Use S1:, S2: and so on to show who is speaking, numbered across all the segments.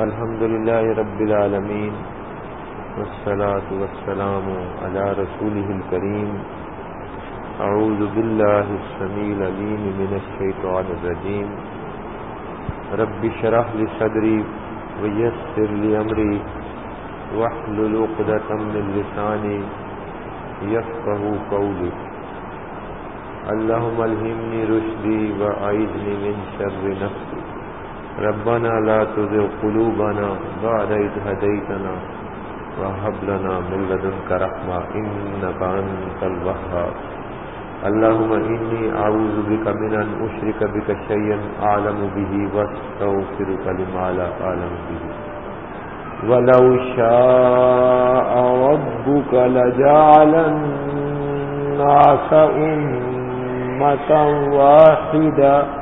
S1: الحمد لله رب العالمين والصلاة والسلام على رسوله الكريم أعوذ بالله السميع العليم من الشيطان الرجيم رب شرح لي صدري ويسر لي أمري واحلل عقدة من لساني يفقه قولي اللهم الهمني رشدي وأعيذني من شر نفسي ربنا لا تزغ قلوبنا بعد إذ هديتنا وهب لنا من لدنك رحمة إنك أنت الوهاب. اللهم إني أعوذ بك من أن أشرك بك شيئا أعلم به واستغفرك لما لا أعلم به. ولو شاء ربك لجعل الناس أمة واحدة.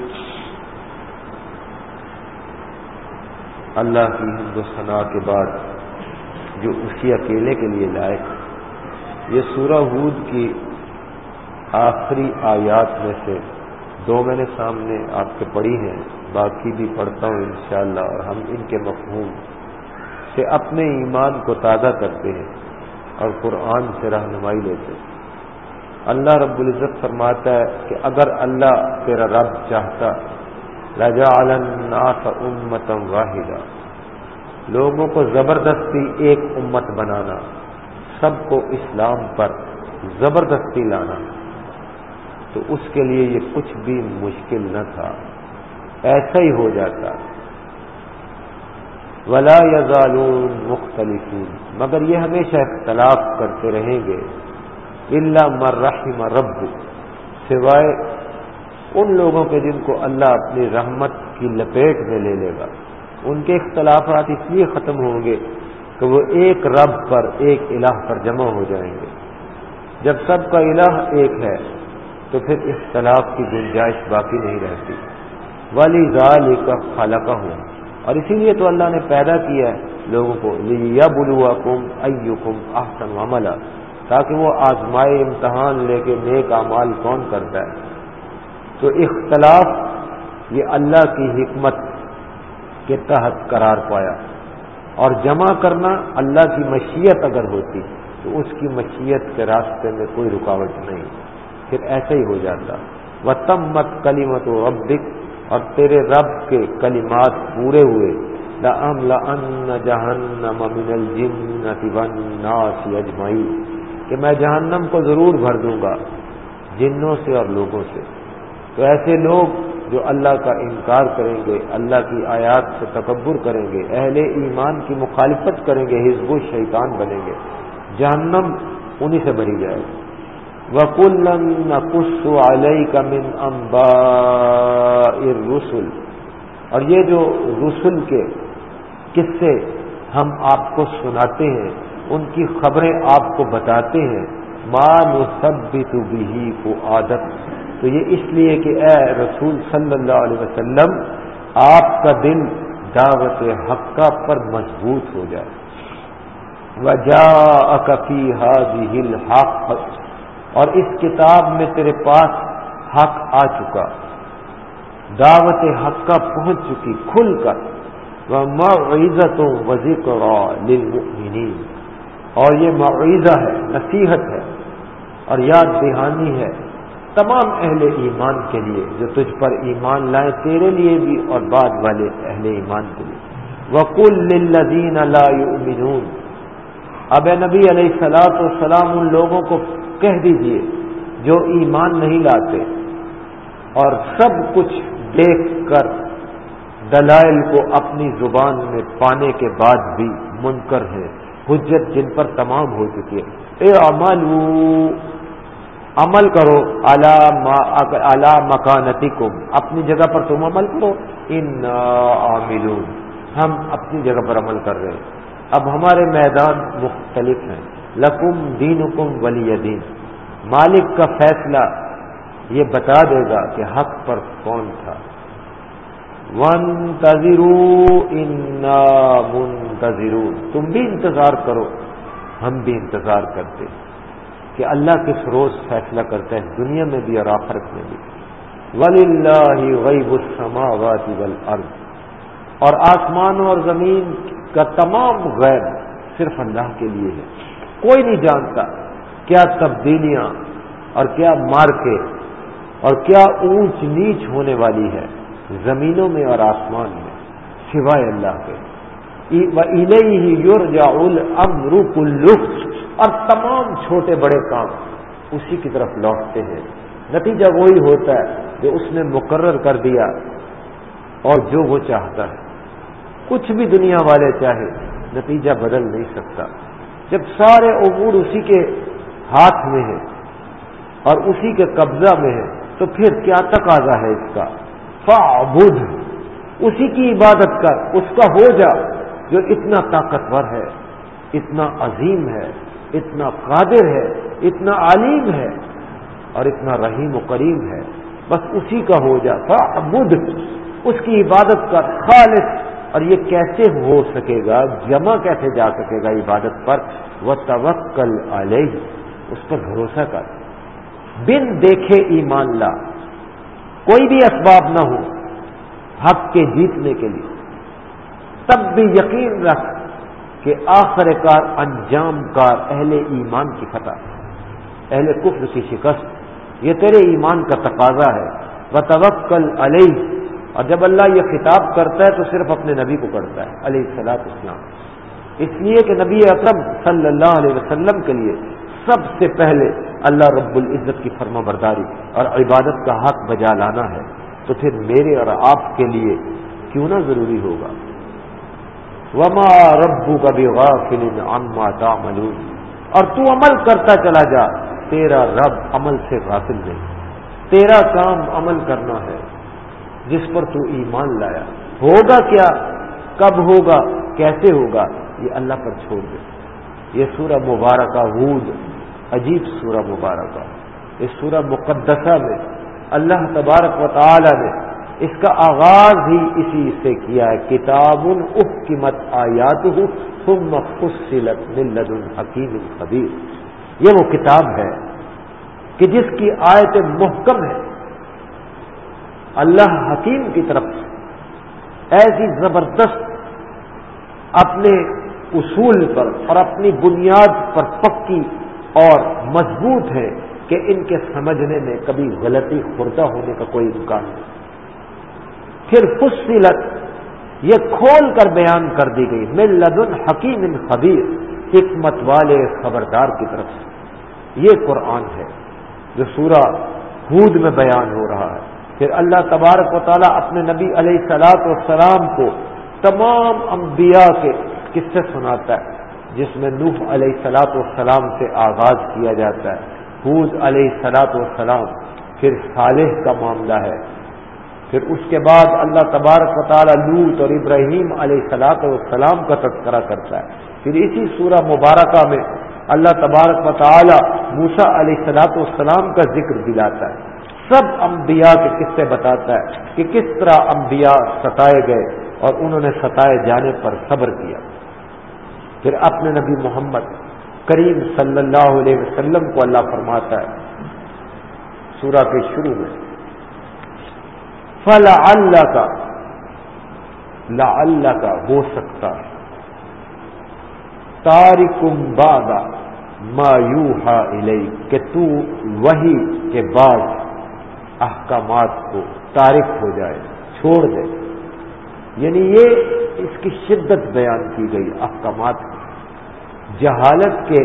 S1: اللہ کی حمد و ثناء کے بعد جو اسی اکیلے کے لیے لائق یہ سورہ ہود کی آخری آیات میں سے دو میں نے سامنے آپ کے پڑھی ہیں، باقی بھی پڑھتا ہوں انشاءاللہ اور ہم ان کے مفہوم سے اپنے ایمان کو تازہ کرتے ہیں اور قرآن سے رہنمائی لیتے ہیں۔ اللہ رب العزت فرماتا ہے کہ اگر اللہ تیرا رب چاہتا رجا الناس امتم واحدہ لوگوں کو زبردستی ایک امت بنانا، سب کو اسلام پر زبردستی لانا۔ تو اس کے لیے یہ کچھ بھی مشکل نہ تھا، ایسا ہی ہو جاتا۔ ولا یزالون مختلف مگر یہ ہمیشہ اختلاف کرتے رہیں گے۔ اللہ مرحم رب سوائے ان لوگوں کے جن کو اللہ اپنی رحمت کی لپیٹ میں لے لے گا۔ ان کے اختلافات اس لیے ختم ہوں گے کہ وہ ایک رب پر ایک الہ پر جمع ہو جائیں گے۔ جب سب کا الہ ایک ہے، تو پھر اختلاف کی گنجائش باقی نہیں رہتی۔ والی ظال کا خالہ کا ہوں اور اسی لیے تو اللہ نے پیدا کیا ہے لوگوں کو یا بلوا کم کم احسن عملہ تاکہ وہ آزمائے امتحان لے کے نیک اعمال کون کرتا ہے۔ تو اختلاف یہ اللہ کی حکمت کے تحت قرار پایا اور جمع کرنا اللہ کی مشیت اگر ہوتی تو اس کی مشیت کے راستے میں کوئی رکاوٹ نہیں۔ پھر ایسے ہی ہو جاتا۔ و تم مت کلیمت و ربک اور تیرے رب کے کلمات پورے ہوئے۔ جہنم من الجناس اجمائی کہ میں جہنم کو ضرور بھر دوں گا جنوں سے اور لوگوں سے۔ تو ایسے لوگ جو اللہ کا انکار کریں گے، اللہ کی آیات سے تکبر کریں گے، اہل ایمان کی مخالفت کریں گے، حزب و شیطان بنیں گے۔ جہنم انہی سے بھری جائے گی۔ وکل علیہ کا من امبا رسول اور یہ جو رسول کے قصے ہم آپ کو سناتے ہیں، ان کی خبریں آپ کو بتاتے ہیں۔ ماں نثبت بھی کو عادت تو یہ اس لیے کہ اے رسول صلی اللہ علیہ وسلم، آپ کا دل دعوت حقہ پر مضبوط ہو جائے۔ وجا اکفی حاضی حق اور اس کتاب میں تیرے پاس حق آ چکا۔ دعوت حق کا پہنچ چکی کھل کر۔ وہ معیزت و وزیر اور یہ معیزہ ہے، نصیحت ہے۔ اور یاد دہانی ہے۔ تمام اہل ایمان کے لیے، جو تجھ پر ایمان لائے تیرے لیے بھی اور بعد والے اہل ایمان کے لیے۔ وکل للذین لا یؤمنون اب نبی علیہ السلاۃ والسلام، ان لوگوں کو کہہ دیجیے جو ایمان نہیں لاتے اور سب کچھ دیکھ کر دلائل کو اپنی زبان میں پانے کے بعد بھی منکر ہے حجت جن پر تمام ہو چکی ہے۔ اے عمل عمل کرو اعلی مکانتی کو اپنی جگہ پر تم عمل کرو ان عاملون۔ ہم اپنی جگہ پر عمل کر رہے ہیں۔ اب ہمارے میدان مختلف ہیں۔ لکم دین حکم ولی دین۔ مالک کا فیصلہ یہ بتا دے گا کہ حق پر کون تھا۔ ون تذرو منتظرون۔ تم بھی انتظار کرو، ہم بھی انتظار کرتے کہ اللہ کس روز فیصلہ کرتا ہے دنیا میں بھی اور آخرت میں بھی۔ ولی اللہ غیب السماوات والارض اور آسمانوں اور زمین کا تمام غیب صرف اللہ کے لیے ہے۔ کوئی نہیں جانتا کیا تبدیلیاں اور کیا مارکے اور کیا اونچ نیچ ہونے والی ہے زمینوں میں اور آسمان میں، سوائے اللہ کے۔ ہی یور جاول اور تمام چھوٹے بڑے کام اسی کی طرف لوٹتے ہیں۔ نتیجہ وہی ہوتا ہے جو اس نے مقرر کر دیا اور جو وہ چاہتا ہے۔ کچھ بھی دنیا والے چاہے، نتیجہ بدل نہیں سکتا۔ جب سارے امور اسی کے ہاتھ میں ہے اور اسی کے قبضہ میں ہے تو پھر کیا تقاضا ہے اس کا؟ فعبد اسی کی عبادت کر، اس کا ہو جا جو اتنا طاقتور ہے، اتنا عظیم ہے۔ اتنا قادر ہے، اتنا عالم ہے اور اتنا رحیم و کریم ہے۔ بس اسی کا ہو جا فعبد اس کی عبادت کر، خالص۔ اور یہ کیسے ہو سکے گا؟ جمع کیسے جا سکے گا عبادت پر؟ وہ توکل علیہ اس پر بھروسہ کر۔ بن دیکھے ایمان لا۔ کوئی بھی اسباب نہ ہو حق کے جیتنے کے لیے۔ تب بھی یقین رکھ۔ کہ آخر کار انجام کار اہل ایمان کی فتح اہل کفر کی شکست، یہ تیرے ایمان کا تقاضا ہے۔ وہ علیہ اور جب اللہ یہ خطاب کرتا ہے تو صرف اپنے نبی کو کرتا ہے، علیہ السلاط اسلام اس لیے کہ نبی اکرم صلی اللہ علیہ وسلم کے لیے سب سے پہلے اللہ رب العزت کی فرما برداری اور عبادت کا حق بجا لانا ہے۔ تو پھر میرے اور آپ کے لیے کیوں نہ ضروری ہوگا؟ وما ربو کا بھی غافل اور تو عمل کرتا چلا جا، تیرا رب عمل سے غافل نہیں۔ تیرا کام عمل کرنا ہے، جس پر تو ایمان لایا۔ ہوگا کیا؟ کب ہوگا؟ کیسے ہوگا؟ یہ اللہ پر چھوڑ دے۔ یہ سورہ مبارکہ، ہود، عجیب سورہ مبارکہ۔ اس سورہ مقدسہ میں، اللہ تبارک و تعالی نے اس کا آغاز ہی اسی سے کیا ہے۔ کتاب اف کی مت آیات الحکیم الخبیر یہ وہ کتاب ہے کہ جس کی آیت محکم ہے۔ اللہ حکیم کی طرف ایسی زبردست اپنے اصول پر اور اپنی بنیاد پر پکی اور مضبوط ہے کہ ان کے سمجھنے میں کبھی غلطی خوردہ ہونے کا کوئی امکان نہیں۔ پھر فصلت، یہ کھول کر بیان کر دی گئی میں لدن حکیم خبیر، حکمت والے خبردار کی طرف سے۔ یہ قرآن ہے جو سورہ ہود میں بیان ہو رہا ہے۔ پھر اللہ تبارک و تعالیٰ اپنے نبی علیہ سلاط والسلام کو تمام انبیاء کے قصے سناتا ہے، جس میں نوح علیہ سلاط والسلام سے آغاز کیا جاتا ہے۔ حوض علیہ سلاط والسلام پھر صالح کا معاملہ ہے۔ پھر اس کے بعد اللہ تبارک و تعالی لوت اور ابراہیم علیہ سلاط والسلام کا تذکرہ کرتا ہے۔ پھر اسی سورہ مبارکہ میں اللہ تبارک و تعالی موسا علیہ سلاط والسلام کا ذکر دلاتا ہے۔ سب انبیاء کے قصے بتاتا ہے کہ کس طرح انبیاء ستائے گئے اور انہوں نے ستائے جانے پر صبر کیا۔ پھر اپنے نبی محمد کریم صلی اللہ علیہ وسلم کو اللہ فرماتا ہے۔ سورہ کے شروع میں فلا اللہ کا لا اللہ کا ہو سکتا ہے۔ تارکم باغا مایو ہا کہ تو وہی کے بعد احکامات کو تارک ہو جائے، چھوڑ دے۔ یعنی یہ اس کی شدت بیان کی گئی احکامات جہالت کے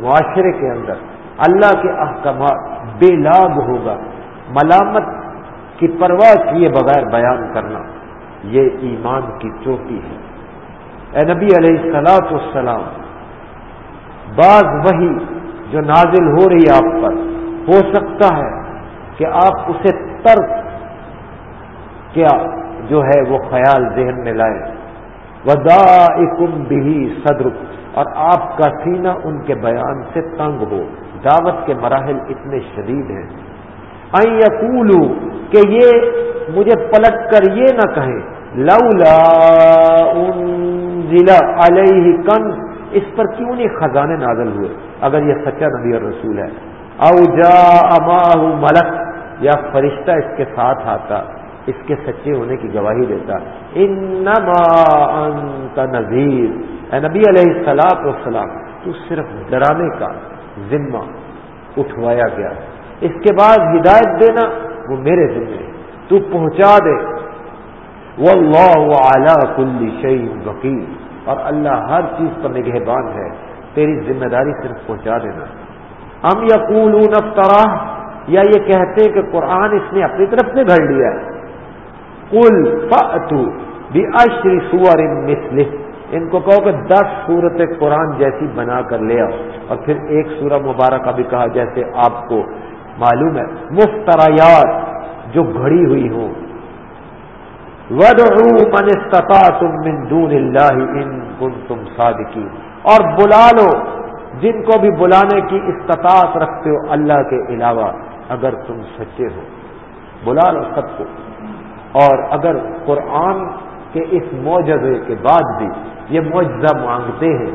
S1: معاشرے کے اندر اللہ کے احکامات بے لاب ہوگا، ملامت کی پرواہ کیے بغیر بیان کرنا، یہ ایمان کی چوٹی ہے۔ اے نبی علیہ السلاط السلام بعض وہی جو نازل ہو رہی آپ پر، ہو سکتا ہے کہ آپ اسے ترک کیا جو ہے وہ خیال ذہن میں لائیں ودا بھی صدر، اور آپ کا سینہ ان کے بیان سے تنگ ہو۔ دعوت کے مراحل اتنے شدید ہیں۔ یقولو کہ یہ مجھے پلٹ کر یہ نہ کہیں، لولا ضلع علیہ کن، اس پر کیوں نہیں خزانے نازل ہوئے؟ اگر یہ سچا نبی اور رسول ہے۔ او جا اماہ ملک، یا فرشتہ اس کے ساتھ آتا، اس کے سچے ہونے کی گواہی دیتا۔ انما انت نذیر۔ اے نبی علیہ السلاط وسلام تو صرف ڈرانے کا ذمہ اٹھوایا گیا۔ اس کے بعد ہدایت دینا وہ میرے ذمہ تو پہنچا دے۔ وہ اللہ اعلی کل شعیب وکیل۔ اور اللہ ہر چیز پر نگہبان ہے۔ تیری ذمہ داری صرف پہنچا دینا۔ ہم یا کول یا یہ کہتے کہ قرآن اس نے اپنی طرف سے گھڑ لیا۔ ہے کل فتو بھی اشری سور مسل ان کو کہو کہ دس صورت قرآن جیسی بنا کر لے آؤ۔ اور پھر ایک سورہ مبارکہ بھی کہا جیسے آپ کو معلوم ہے، مفتریات جو گھڑی ہوئی ہوں۔ من استطاعتم من دون اللہ ان کنتم صادقین اور بلا لو، جن کو بھی بلانے کی استطاعت رکھتے ہو اللہ کے علاوہ، اگر تم سچے ہو۔ بلا لو سب کو۔ اور اگر قرآن کے اس معجزے کے بعد بھی یہ معجزہ مانگتے ہیں،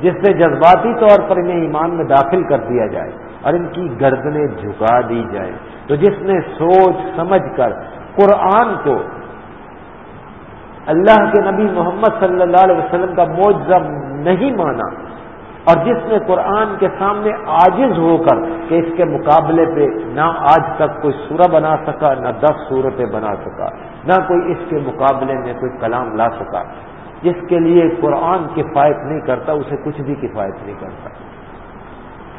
S1: جس سے جذباتی طور پر انہیں ایمان میں داخل کر دیا جائے۔ اور ان کی گردنیں جھکا دی جائیں۔ تو جس نے سوچ سمجھ کر قرآن کو اللہ کے نبی محمد صلی اللہ علیہ وسلم کا معجزہ نہیں مانا اور جس نے قرآن کے سامنے عاجز ہو کر کہ اس کے مقابلے پہ نہ آج تک کوئی سورہ بنا سکا، نہ دس صورتیں بنا سکا، نہ کوئی اس کے مقابلے میں کوئی کلام لا سکا۔ جس کے لیے قرآن کفایت نہیں کرتا، اسے کچھ بھی کفایت نہیں کرتا۔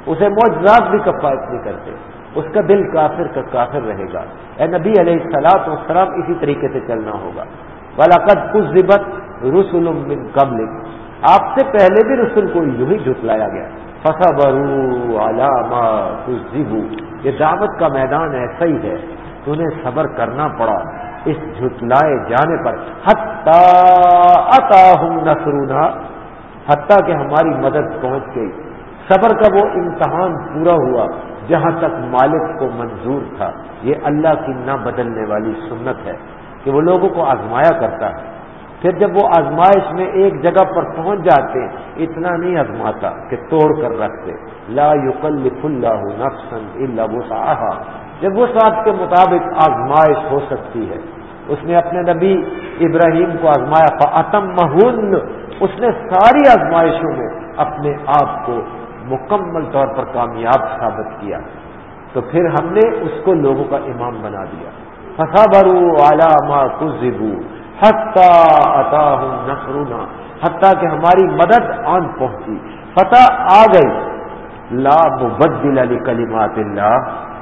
S1: اسے معجزات بھی کفایت نہیں کرتے۔ اس کا دل کافر کا کافر رہے گا۔ اے نبی علیہ السلاط وسلام اسی طریقے سے چلنا ہوگا۔ بالاقت کچھ ضبط رسول قبل آپ سے پہلے بھی رسول کو یوں ہی جھٹلایا گیا۔ فسا برو علامہ یہ دعوت کا میدان ایسا ہی ہے۔ تو انہیں صبر کرنا پڑا۔ اس جھٹلائے جانے پر حتیٰ نسرونا حتیٰ کہ ہماری مدد پہنچ گئی۔ صبر کا وہ امتحان پورا ہوا جہاں تک مالک کو منظور تھا۔ یہ اللہ کی نہ بدلنے والی سنت ہے کہ وہ لوگوں کو آزمایا کرتا ہے۔ پھر جب وہ آزمائش میں ایک جگہ پر پہنچ جاتے، اتنا نہیں آزماتا کہ توڑ کر رکھتے۔ لا یقلف اللہ نفسن اللہ وہ جب وہ ساتھ کے مطابق آزمائش ہو سکتی ہے، اس نے اپنے نبی ابراہیم کو آزمایا۔ اتم مہن اس نے ساری آزمائشوں میں اپنے آپ کو مکمل طور پر کامیاب ثابت کیا تو پھر ہم نے اس کو لوگوں کا امام بنا دیا۔ فسا برو علامہ کزبو حتہ عطا ہوں حتیٰ کہ ہماری مدد آن پہنچی۔ فتح آ گئی۔ لا مبدل علی کلیمات اللہ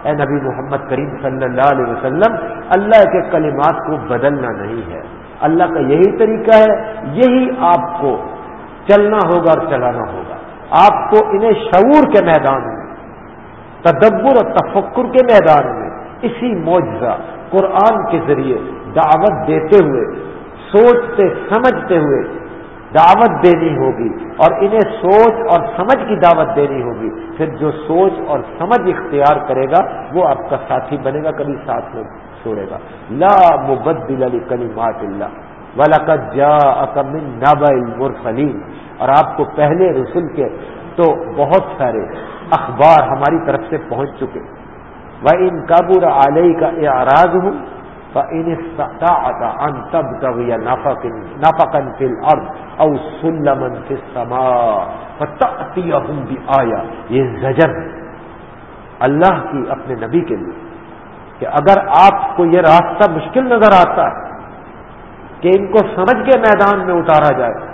S1: اے نبی محمد کریم صلی اللہ علیہ وسلم، اللہ کے کلمات کو بدلنا نہیں ہے۔ اللہ کا یہی طریقہ ہے، یہی آپ کو چلنا ہوگا اور چلانا ہوگا۔ آپ کو انہیں شعور کے میدان میں، تدبر اور تفکر کے میدان میں اسی معجزہ قرآن کے ذریعے دعوت دیتے ہوئے، سوچتے، سمجھتے ہوئے دعوت دینی ہوگی اور انہیں سوچ اور سمجھ کی دعوت دینی ہوگی۔ پھر جو سوچ اور سمجھ اختیار کرے گا، وہ آپ کا ساتھی بنے گا، کبھی ساتھ میں چھوڑے گا۔ لا مبدل علی کلیمات اللہ۔ ولاقت جا اکمن نابا المرسلیم اور آپ کو پہلے رسول کے تو بہت سارے اخبار ہماری طرف سے پہنچ چکے۔ وہ ان قابور علیہ کا اعراض ہوں ان تب تب نافقن فل اور او سلمن سے سما بھی آیا یہ زجر اللہ کی اپنے نبی کے لیے کہ اگر آپ کو یہ راستہ مشکل نظر آتا ہے کہ ان کو سمجھ کے میدان میں اتارا جائے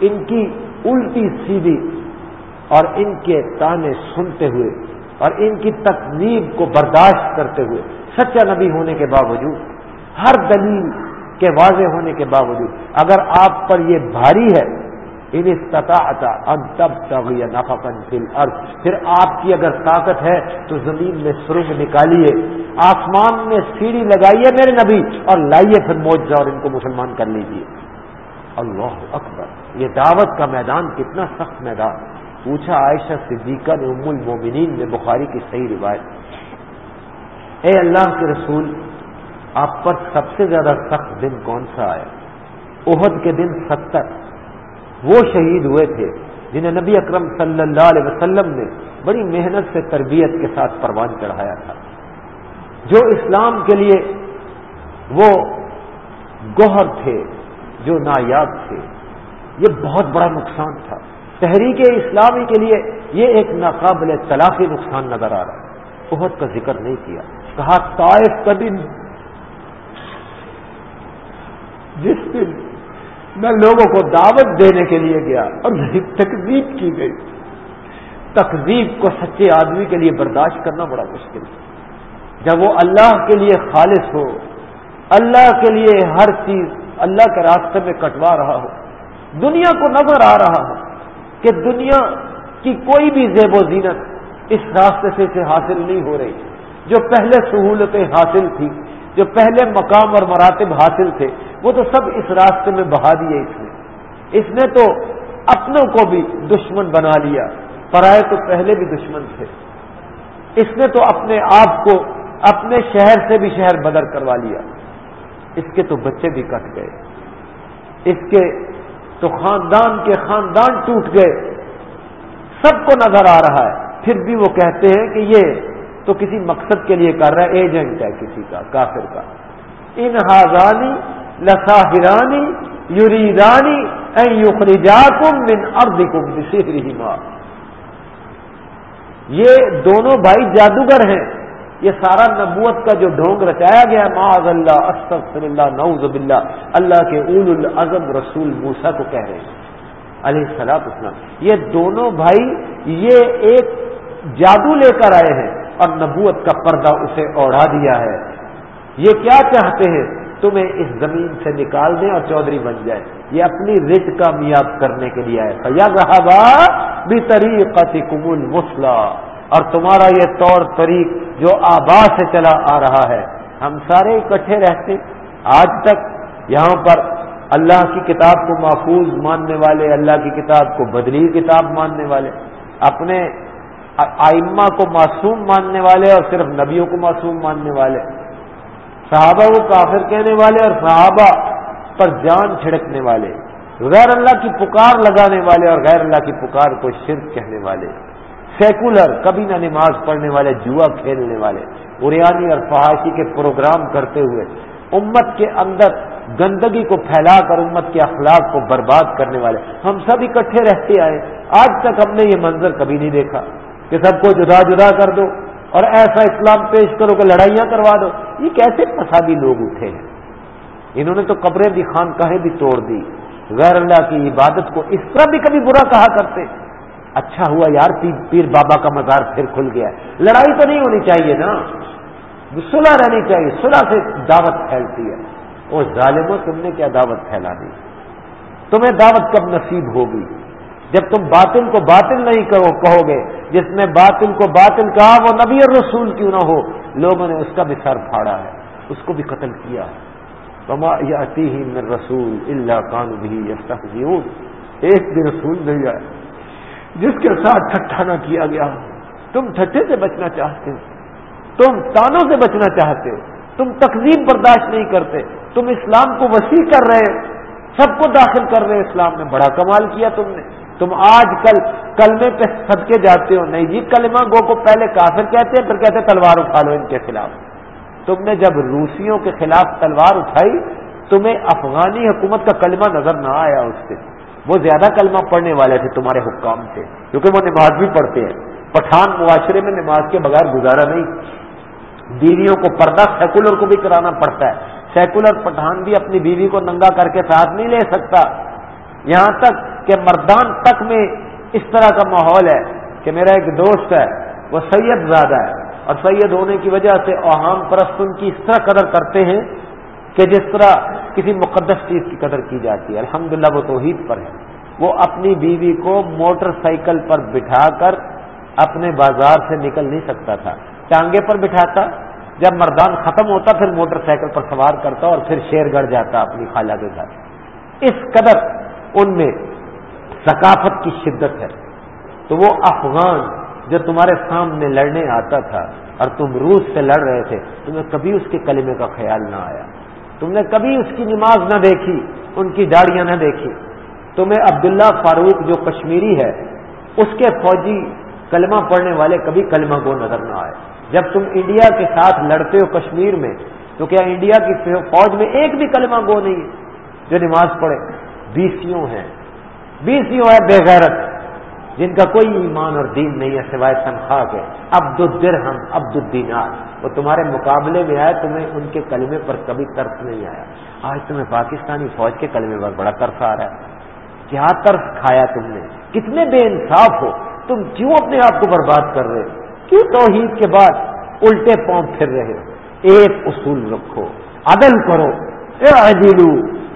S1: ان کی الٹی سیدھی اور ان کے تانے سنتے ہوئے اور ان کی تقریب کو برداشت کرتے ہوئے، سچا نبی ہونے کے باوجود، ہر دلیل کے واضح ہونے کے باوجود، اگر آپ پر یہ بھاری ہے، ان استطاعتا ان تب تب یا نفقن فل پھر آپ کی اگر طاقت ہے، تو زمین میں سرنگ نکالیے، آسمان میں سیڑھی لگائیے میرے نبی، اور لائیے پھر موجہ اور ان کو مسلمان کر لیجیے اللہ اکبر۔ یہ دعوت کا میدان کتنا سخت میدان۔ پوچھا عائشہ صدیقہ نے ام المومنین نے بخاری کی صحیح روایت۔ اے اللہ کے رسول، آپ پر سب سے زیادہ سخت دن کون سا آیا؟ عہد کے دن ستر۔ وہ شہید ہوئے تھے جنہیں نبی اکرم صلی اللہ علیہ وسلم نے بڑی محنت سے تربیت کے ساتھ پروان چڑھایا تھا۔ جو اسلام کے لیے وہ گوہر تھے، جو نایاب تھے۔ یہ بہت بڑا نقصان تھا۔ تحریک اسلامی کے لیے یہ ایک ناقابل تلافی نقصان نظر آ رہا ہے۔ بہت کا ذکر نہیں کیا۔ کہا، طائف کا دن۔ جس دن میں لوگوں کو دعوت دینے کے لیے گیا اور میری تقزیب کی گئی۔ تقزیب کو سچے آدمی کے لیے برداشت کرنا بڑا مشکل ہے۔ جب وہ اللہ کے لیے خالص ہو، اللہ کے لیے ہر چیز اللہ کے راستے میں کٹوا رہا ہو دنیا کو نظر آ رہا ہو کہ دنیا کی کوئی بھی زیب و زینت اس راستے سے اسے حاصل نہیں ہو رہی۔ جو پہلے سہولتیں حاصل تھی، جو پہلے مقام اور مراتب حاصل تھے، وہ تو سب اس راستے میں بہا دیے اس نے۔ اس نے تو اپنوں کو بھی دشمن بنا لیا۔ پرائے تو پہلے بھی دشمن تھے۔ اس نے تو اپنے آپ کو اپنے شہر سے بھی شہر بدر کروا لیا۔ اس کے تو بچے بھی کٹ گئے۔ اس کے تو خاندان کے خاندان ٹوٹ گئے۔ سب کو نظر آ رہا ہے۔ پھر بھی وہ کہتے ہیں کہ یہ تو کسی مقصد کے لیے کر رہا ہے، ایجنٹ ہے کسی کا، کافر کا۔ ان ہاضانی لساہرانی یوریدانی کم من ارد کم یہ دونوں بھائی جادوگر ہیں۔ یہ سارا نبوت کا جو ڈھونگ رچایا گیا ہے، معاذ اللہ، استغفر اللہ، نعوذ باللہ، اللہ کے اول العظم رسول موسا کو کہہ رہے ہیں۔ علیہ السلام اسلام یہ دونوں بھائی یہ ایک جادو لے کر آئے ہیں اور نبوت کا پردہ اسے اوڑھا دیا ہے۔ یہ کیا چاہتے ہیں؟ تمہیں اس زمین سے نکال دیں اور چودھری بن جائے یہ اپنی رچ کامیاب کرنے کے لیے آئے۔ یا رہا بھی طریق قبول مسلح اور تمہارا یہ طور طریق جو آبا سے چلا آ رہا ہے، ہم سارے اکٹھے رہتے۔ آج تک یہاں پر اللہ کی کتاب کو محفوظ ماننے والے، اللہ کی کتاب کو بدلی کتاب ماننے والے، اپنے آئمہ کو معصوم ماننے والے اور صرف نبیوں کو معصوم ماننے والے، صحابہ کو کافر کہنے والے اور صحابہ پر جان چھڑکنے والے، غیر اللہ کی پکار لگانے والے اور غیر اللہ کی پکار کو شرک کہنے والے۔ سیکولر، کبھی نہ نماز پڑھنے والے، جوا کھیلنے والے اریانی اور فحاشی کے پروگرام کرتے ہوئے امت کے اندر گندگی کو پھیلا کر، امت کے اخلاق کو برباد کرنے والے، ہم سب اکٹھے رہتے آئے۔ آج تک ہم نے یہ منظر کبھی نہیں دیکھا کہ سب کو جدا جدا کر دو اور ایسا اسلام پیش کرو کہ لڑائیاں کروا دو۔ یہ کیسے فسادی لوگ اٹھے ہیں؟ انہوں نے تو قبریں بھی خان کہیں بھی توڑ دی۔ غیر اللہ کی عبادت کو اس طرح بھی کبھی برا کہا کرتے۔ اچھا ہوا یار، پیر بابا کا مزار پھر کھل گیا لڑائی تو نہیں ہونی چاہیے نا۔ صلح رہنی چاہیے۔ صلح سے دعوت پھیلتی ہے۔ وہ ظالموں، تم نے کیا دعوت پھیلا دی؟ تمہیں دعوت کب نصیب ہوگی؟ جب تم باطل کو باطل نہیں کہو گے جس نے باطل کو باطل کہا، وہ نبی اور رسول کیوں نہ ہو؟ لوگوں نے اس کا بھی سر پھاڑا ہے۔ اس کو بھی قتل کیا۔ ہے ہی رسول اللہ کان بھی ایک بھی رسول نہیں آئے جس کے ساتھ ٹھٹھا نہ کیا گیا تم ٹھٹھے سے بچنا چاہتے ہو۔ تم تانوں سے بچنا چاہتے ہو۔ تم تقزیم برداشت نہیں کرتے۔ تم اسلام کو وسیع کر رہے سب کو داخل کر رہے اسلام میں بڑا کمال کیا تم نے۔ تم آج کل کلمے پہ سد کے جاتے ہو۔ نہیں جی کلمہ گو کو پہلے کافر کہتے ہیں، پھر کہتے تلوار اٹھا لو ان کے خلاف۔ تم نے جب روسیوں کے خلاف تلوار اٹھائی، تمہیں افغانی حکومت کا کلمہ نظر نہ آیا اس سے۔ وہ زیادہ کلمہ پڑھنے والے تھے تمہارے حکام سے کیونکہ وہ نماز بھی پڑھتے ہیں۔ پٹھان معاشرے میں نماز کے بغیر گزارا نہیں۔ بیویوں کو پردہ سیکولر کو بھی کرانا پڑتا ہے۔ سیکولر پٹھان بھی اپنی بیوی کو ننگا کر کے ساتھ نہیں لے سکتا۔ یہاں تک کہ مردان تک میں اس طرح کا ماحول ہے کہ میرا ایک دوست ہے، وہ سید زیادہ ہے۔ اور سید ہونے کی وجہ سے اوہام پرست ان کی اس طرح قدر کرتے ہیں کہ جس طرح کسی مقدس چیز کی قدر کی جاتی ہے۔ الحمدللہ وہ توحید پر ہے۔ وہ اپنی بیوی کو موٹر سائیکل پر بٹھا کر اپنے بازار سے نکل نہیں سکتا تھا۔ ٹانگے پر بٹھاتا، جب مردان ختم ہوتا، پھر موٹر سائیکل پر سوار کرتا اور پھر شیر گڑھ جاتا اپنی خالہ کے گھر۔ اس قدر ان میں ثقافت کی شدت ہے۔ تو وہ افغان جو تمہارے سامنے لڑنے آتا تھا اور تم روس سے لڑ رہے تھے، تمہیں کبھی اس کے کلمے کا خیال نہ آیا۔ تم نے کبھی اس کی نماز نہ دیکھی، ان کی داڑیاں نہ دیکھی۔ تمہیں عبداللہ فاروق جو کشمیری ہے، اس کے فوجی کلمہ پڑھنے والے کبھی کلمہ کو نظر نہ آئے۔ جب تم انڈیا کے ساتھ لڑتے ہو کشمیر میں، تو کیا انڈیا کی فوج میں ایک بھی کلمہ گو نہیں ہے جو نماز پڑھے؟ بیسیوں ہیں۔ بیسیوں ہے بے غیرت۔ جن کا کوئی ایمان اور دین نہیں ہے سوائے تنخواہ کے۔ عبد الدرہم، عبد الدینار۔ وہ تمہارے مقابلے میں آئے، تمہیں ان کے کلمے پر کبھی ترس نہیں آیا۔ آج تمہیں پاکستانی فوج کے کلمے پر بڑا ترس آ رہا ہے۔ کیا ترس کھایا تم نے؟ کتنے بے انصاف ہو۔ تم کیوں اپنے آپ کو برباد کر رہے ہو؟ کیوں توحید کے بعد الٹے پاؤں پھر رہے ہو؟ ایک اصول رکھو، عدل کرو۔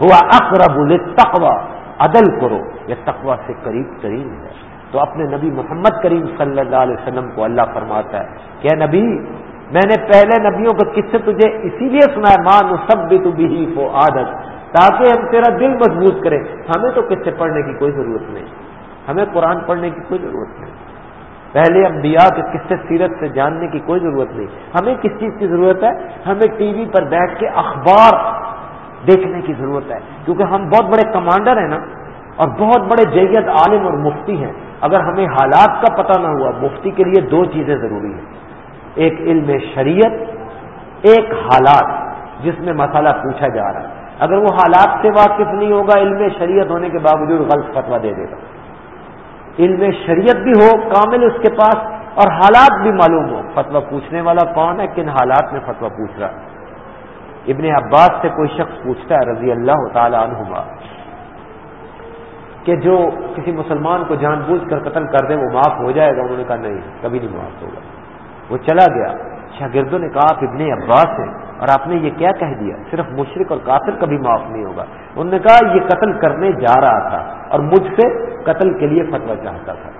S1: ہوا اقرب التقوا عدل کرو، یہ تقوا سے قریب ترین ہے۔ تو اپنے نبی محمد کریم صلی اللہ علیہ وسلم کو اللہ فرماتا ہے کہ نبی، میں نے پہلے نبیوں کو کس سے تجھے اسی لیے سنا ہے مان سب بھی تو بھی وہ عادت، تاکہ ہم تیرا دل مضبوط کریں۔ ہمیں تو کس سے پڑھنے کی کوئی ضرورت نہیں، ہمیں قرآن پڑھنے کی کوئی ضرورت نہیں۔ پہلے انبیاء کے کس سے سیرت سے جاننے کی کوئی ضرورت نہیں۔ ہمیں کس چیز کی ضرورت ہے؟ ہمیں ٹی وی پر بیٹھ کے اخبار دیکھنے کی ضرورت ہے۔ کیونکہ ہم بہت بڑے کمانڈر ہیں نا اور بہت بڑے جیت عالم اور مفتی ہیں۔ اگر ہمیں حالات کا پتہ نہ ہوا، مفتی کے لیے دو چیزیں ضروری ہیں۔ ایک علم شریعت، ایک حالات جس میں مسئلہ پوچھا جا رہا ہے۔ اگر وہ حالات سے واقف نہیں ہوگا، علم شریعت ہونے کے باوجود غلط فتوا دے دے گا۔ علم شریعت بھی ہو، کامل اس کے پاس، اور حالات بھی معلوم ہو۔ فتوا پوچھنے والا کون ہے؟ کن حالات میں فتوا پوچھ رہا ہے؟ ابن عباس سے کوئی شخص پوچھتا ہے، رضی اللہ تعالی عنہما کہ جو کسی مسلمان کو جان بوجھ کر قتل کر دے وہ معاف ہو جائے گا، انہوں نے کہا نہیں، کبھی نہیں معاف ہوگا۔ وہ چلا گیا۔ شاگردوں نے کہا، آپ ابن عباس ہیں اور آپ نے یہ کیا کہہ دیا؟ صرف مشرق اور قاتل کبھی معاف نہیں ہوگا۔ انہوں نے کہا، یہ قتل کرنے جا رہا تھا اور مجھ سے قتل کے لیے فتوا چاہتا تھا۔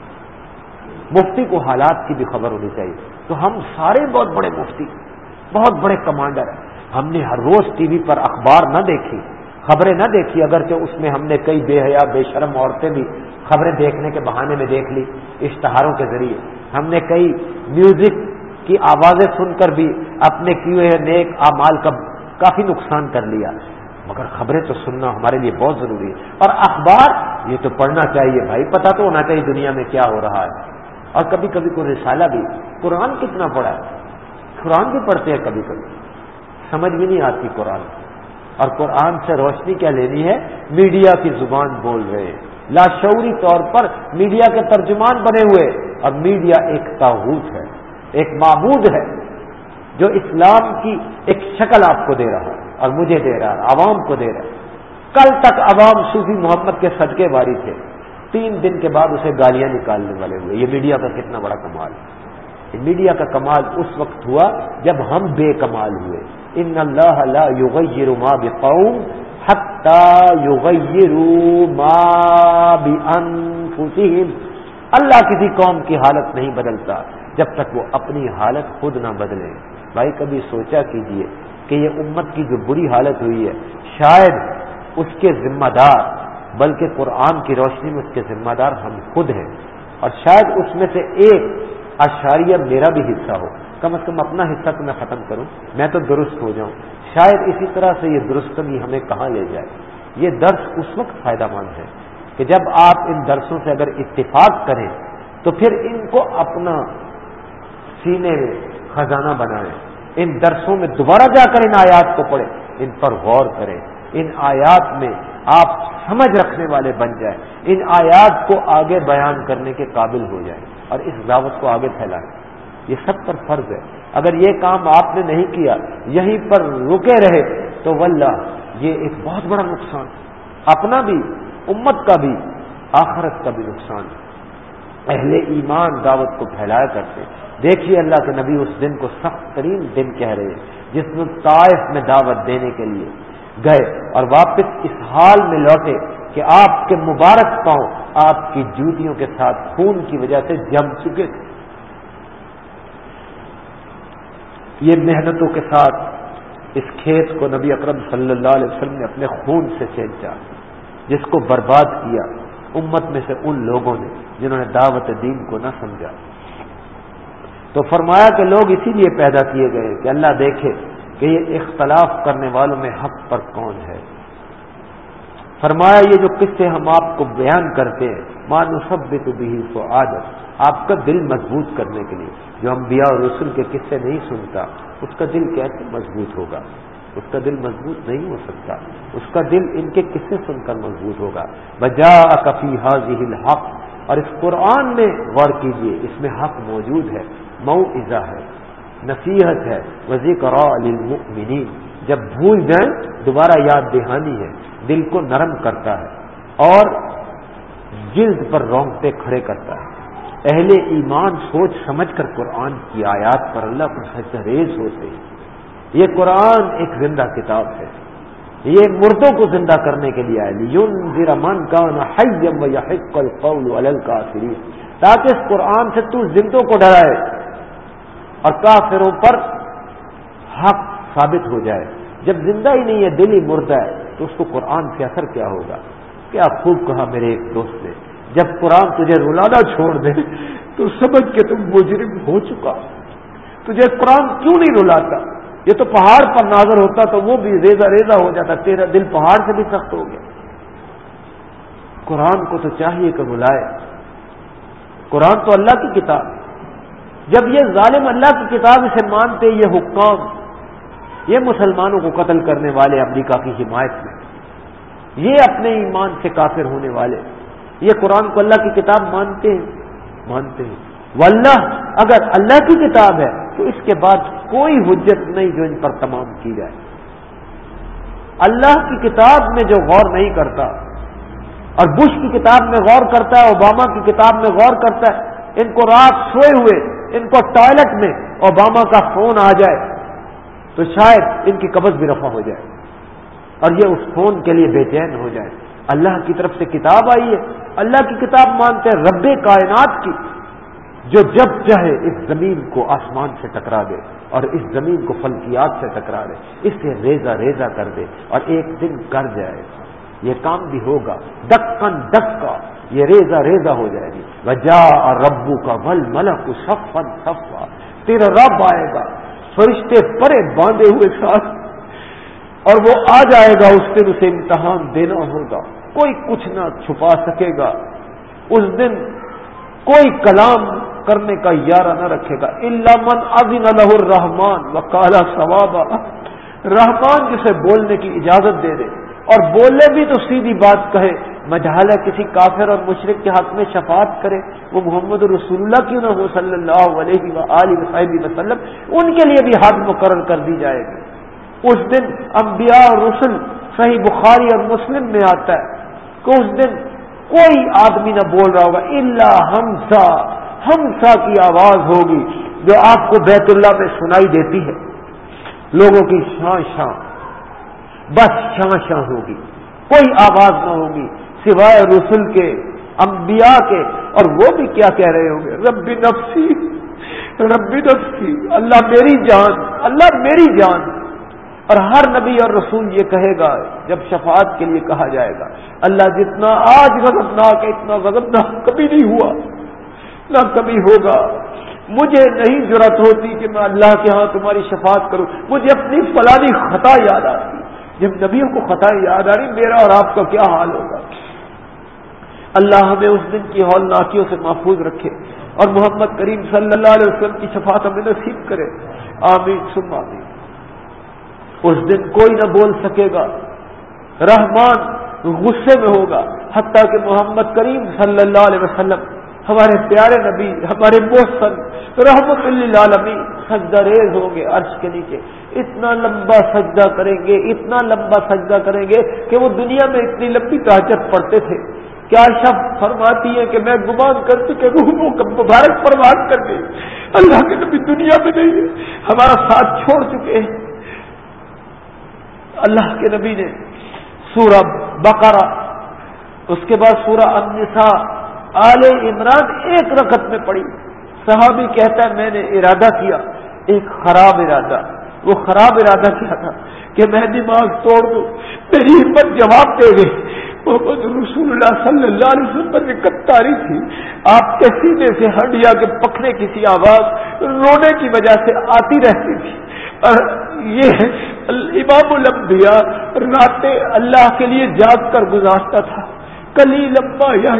S1: مفتی کو حالات کی بھی خبر ہونی چاہیے۔ تو ہم سارے بہت بڑے مفتی، بہت بڑے کمانڈر ہیں۔ ہم نے ہر روز ٹی وی پر اخبار نہ دیکھی خبریں نہ دیکھی، اگرچہ اس میں ہم نے کئی بے حیا، بے شرم عورتیں بھی خبریں دیکھنے کے بہانے میں دیکھ لی، اشتہاروں کے ذریعے۔ ہم نے کئی میوزک کی آوازیں سن کر بھی اپنے کیے نیک اعمال کا کافی نقصان کر لیا۔ مگر خبریں تو سننا ہمارے لیے بہت ضروری ہے۔ اور اخبار، یہ تو پڑھنا چاہیے بھائی، پتہ تو ہونا چاہیے دنیا میں کیا ہو رہا ہے۔ اور کبھی کبھی کوئی رسالہ بھی، قرآن کتنا پڑھا ہے؟ قرآن بھی پڑھتے ہیں کبھی کبھی سمجھ بھی نہیں آتی قرآن۔ اور قرآن سے روشنی کیا لینی ہے؟ میڈیا کی زبان بول رہے لاشعوری طور پر میڈیا کے ترجمان بنے ہوئے اور میڈیا ایک تاحوت ہے، ایک معبود ہے، جو اسلام کی ایک شکل آپ کو دے رہا ہے اور مجھے دے رہا ہے، عوام کو دے رہا ہے۔ کل تک عوام صوفی محمد کے صدقے باری تھے۔ تین دن کے بعد اسے گالیاں نکالنے والے ہوئے۔ یہ میڈیا کا کتنا بڑا کمال۔ ہے میڈیا کا کمال اس وقت ہوا جب ہم بے کمال ہوئے۔ ان اللہ لا یغیر ما بقوم حتی یغیروا ما بانفسهم اللہ کسی قوم کی حالت نہیں بدلتا جب تک وہ اپنی حالت خود نہ بدلے۔ بھائی کبھی سوچا کیجیے کہ یہ امت کی جو بری حالت ہوئی ہے، شاید اس کے ذمہ دار، بلکہ قرآن کی روشنی میں اس کے ذمہ دار ہم خود ہیں۔ اور شاید اس میں سے ایک اشاریہ میرا بھی حصہ ہو۔ کم از کم اپنا حصہ تو میں ختم کروں، میں تو درست ہو جاؤں۔ شاید اسی طرح سے یہ درست ہمیں کہاں لے جائے۔ یہ درس اس وقت فائدہ مند ہے کہ جب آپ ان درسوں سے اگر اتفاق کریں، تو پھر ان کو اپنا سینے میں خزانہ بنائیں۔ ان درسوں میں دوبارہ جا کر ان آیات کو پڑھیں، ان پر غور کریں۔ ان آیات میں آپ سمجھ رکھنے والے بن جائیں۔ ان آیات کو آگے بیان کرنے کے قابل ہو جائیں اور اس دعوت کو آگے پھیلائیں۔ یہ سب پر فرض ہے۔ اگر یہ کام آپ نے نہیں کیا، یہیں پر رکے رہے، تو واللہ، یہ ایک بہت بڑا نقصان۔ اپنا بھی، امت کا بھی، آخرت کا بھی نقصان۔ اہل ایمان دعوت کو پھیلایا کرتے۔ دیکھیے اللہ کے نبی اس دن کو سخت ترین دن کہہ رہے جس میں طائف میں دعوت دینے کے لیے گئے۔ اور واپس اس حال میں لوٹے کہ آپ کے مبارک پاؤں، آپ کی جوتیوں کے ساتھ خون کی وجہ سے جم چکے۔ تھے یہ محنتوں کے ساتھ اس کھیت کو نبی اکرم صلی اللہ علیہ وسلم نے اپنے خون سے سینچا، جس کو برباد کیا امت میں سے ان لوگوں نے جنہوں نے دعوت دین کو نہ سمجھا۔ تو فرمایا کہ لوگ اسی لیے پیدا کیے گئے کہ اللہ دیکھے کہ یہ اختلاف کرنے والوں میں حق پر کون ہے۔ فرمایا یہ جو قصے ہم آپ کو بیان کرتے ہیں مانو سب بھی تو بھی سو عادت آپ کا دل مضبوط کرنے کے لیے۔ جو ہم اور رسول کے قصے نہیں سنتا، اس کا دل کیسے مضبوط ہوگا۔ اس کا دل مضبوط نہیں ہو سکتا۔ اس کا دل ان کے قصے سن کر مضبوط ہوگا۔ بجا کفی حاضی الحق، اور اس قرآن میں غور کیجیے، اس میں حق موجود ہے مئو ہے، نصیحت ہے۔ وزی کرا جب بھول جائیں، دوبارہ یاد دہانی ہے، دل کو نرم کرتا ہے اور جلد پر رونگتے کھڑے کرتا ہے۔ اہل ایمان سوچ سمجھ کر قرآن کی آیات پر اللہ پر سجریز ہوتے ہیں۔ یہ قرآن ایک زندہ کتاب ہے۔ یہ مردوں کو زندہ کرنے کے لیے آئے۔ یون ذرا من کا تاکہ اس قرآن سے تو زندوں کو ڈرائے اور کافروں پر حق ثابت ہو جائے۔ جب زندہ ہی نہیں ہے، دل ہی مردہ ہے، تو اس کو قرآن سے اثر کیا ہوگا؟ کیا خوب کہا میرے ایک دوست نے۔ جب قرآن تجھے رلانا چھوڑ دے تو سمجھ کے تم مجرم ہو چکا۔ تجھے قرآن کیوں نہیں رلاتا؟ یہ تو پہاڑ پر نازر ہوتا تو وہ بھی ریزا ریزا ہو جاتا، تیرا دل پہاڑ سے بھی سخت ہو گیا۔ قرآن کو تو چاہیے کہ رلائے۔ قرآن تو اللہ کی کتاب جب یہ ظالم اللہ کی کتاب اسے مانتے، یہ حکام، یہ مسلمانوں کو قتل کرنے والے امریکہ کی حمایت میں، یہ اپنے ایمان سے کافر ہونے والے۔ یہ قرآن کو اللہ کی کتاب مانتے ہیں مانتے ہیں۔ واللہ، اگر اللہ کی کتاب ہے، تو اس کے بعد کوئی حجت نہیں جو ان پر تمام کی جائے۔ اللہ کی کتاب میں جو غور نہیں کرتا، اور بش کی کتاب میں غور کرتا ہے، اوباما کی کتاب میں غور کرتا ہے، ان کو رات سوئے ہوئے، ان کو ٹوائلٹ میں اوباما کا فون آ جائے، تو شاید ان کی قبض بھی رفع ہو جائے۔ اور یہ اس فون کے لیے بے چین ہو جائے۔ اللہ کی طرف سے کتاب آئی ہے۔ اللہ کی کتاب مانتے ہیں رب کائنات کی، جو جب چاہے اس زمین کو آسمان سے ٹکرا دے اور اس زمین کو فلکیات سے ٹکرا دے۔ اس سے ریزا ریزا کر دے اور ایک دن کر جائے۔ یہ کام بھی ہوگا۔ ڈکن ڈک کا یہ ریزا ریزا ہو جائے گی۔ وجا اور ربو کا ول ملک سفن سفا تیرا رب آئے گا۔ فرشتے پرے باندھے ہوئے ساتھ۔ اور وہ آ جائے گا اس دن اسے امتحان دینا ہوگا، کوئی کچھ نہ چھپا سکے گا۔ اس دن کوئی کلام کرنے کا یارہ نہ رکھے گا۔ اللہ من ازن الرحمان و کالا ثوابا۔ رحمان جسے بولنے کی اجازت دے دے۔ اور بولے بھی تو سیدھی بات کہے۔ مجھالہ کسی کافر اور مشرق کے حق میں شفاعت کرے۔ وہ محمد رسول اللہ کیوں نہ ہو؟ صلی اللہ علیہ وسلم۔ ان کے لیے بھی حد مقرر کر دی جائے گی۔ اس دن انبیاء اور رسل صحیح بخاری اور مسلم میں آتا ہے کہ اس دن کوئی آدمی نہ بول رہا ہوگا اللہ ہمسا ہمسا کی آواز ہوگی جو آپ کو بیت اللہ میں سنائی دیتی ہے۔ لوگوں کی شاں شاں، بس شاں شاں ہوگی۔ کوئی آواز نہ ہوگی سوائے رسول کے، انبیاء کے، اور وہ بھی کیا کہہ رہے ہوں گے؟ ربی نفسی ربی نفسی، اللہ میری جان، اللہ میری جان۔ اور ہر نبی اور رسول یہ کہے گا، جب شفاعت کے لیے کہا جائے گا، اللہ جتنا آج غضبناک ہے، اتنا غضبناک کبھی نہیں ہوا، نہ کبھی ہوگا۔ مجھے نہیں ضرورت ہوتی کہ میں اللہ کے ہاں تمہاری شفاعت کروں، مجھے اپنی فلانی خطا یاد آتی۔ جب نبیوں کو خطا یاد آ رہی، میرا اور آپ کا کیا حال ہوگا؟ اللہ ہمیں اس دن کی ہول ناکیوں سے محفوظ رکھے اور محمد کریم صلی اللہ علیہ وسلم کی شفاعت ہمیں نصیب کرے۔ آمین سم آمین۔ اس دن کوئی نہ بول سکے گا۔ رحمان غصے میں ہوگا، حتیٰ کہ محمد کریم صلی اللہ علیہ وسلم، ہمارے پیارے نبی، ہمارے محسن، رحمت اللہ سجدہ ریز ہوں گے عرش کے نیچے۔ اتنا لمبا سجدہ کریں گے، اتنا لمبا سجدہ کریں گے کہ وہ دنیا میں اتنی لمبی تاجت پڑتے تھے۔ کیا شب فرماتی ہے کہ میں گمان کرتی کہ روحوں کا مبارک پرواز کر گئی اللہ کے نبی دنیا میں نہیں ہے ہمارا ساتھ چھوڑ چکے ہیں۔ اللہ کے نبی نے سورہ بقرہ، اس کے بعد سورہ النساء، آل عمران ایک رکعت میں پڑی صحابی کہتا ہے، میں نے ارادہ کیا، ایک خراب ارادہ، وہ خراب ارادہ کیا تھا کہ میں دماغ توڑ دوں۔ میری ہمت جواب دے گئی محمد رسول اللہ صلی اللہ علیہ وسلم پر کتاری تھی۔ آپ کے سینے سے ہڈیا کے پکنے کی سی آواز، رونے کی وجہ سے آتی رہتی تھی۔ اور یہ امام الانبیاء راتیں اللہ کے لیے جاگ کر گزارتا تھا۔ کلی لمبا یا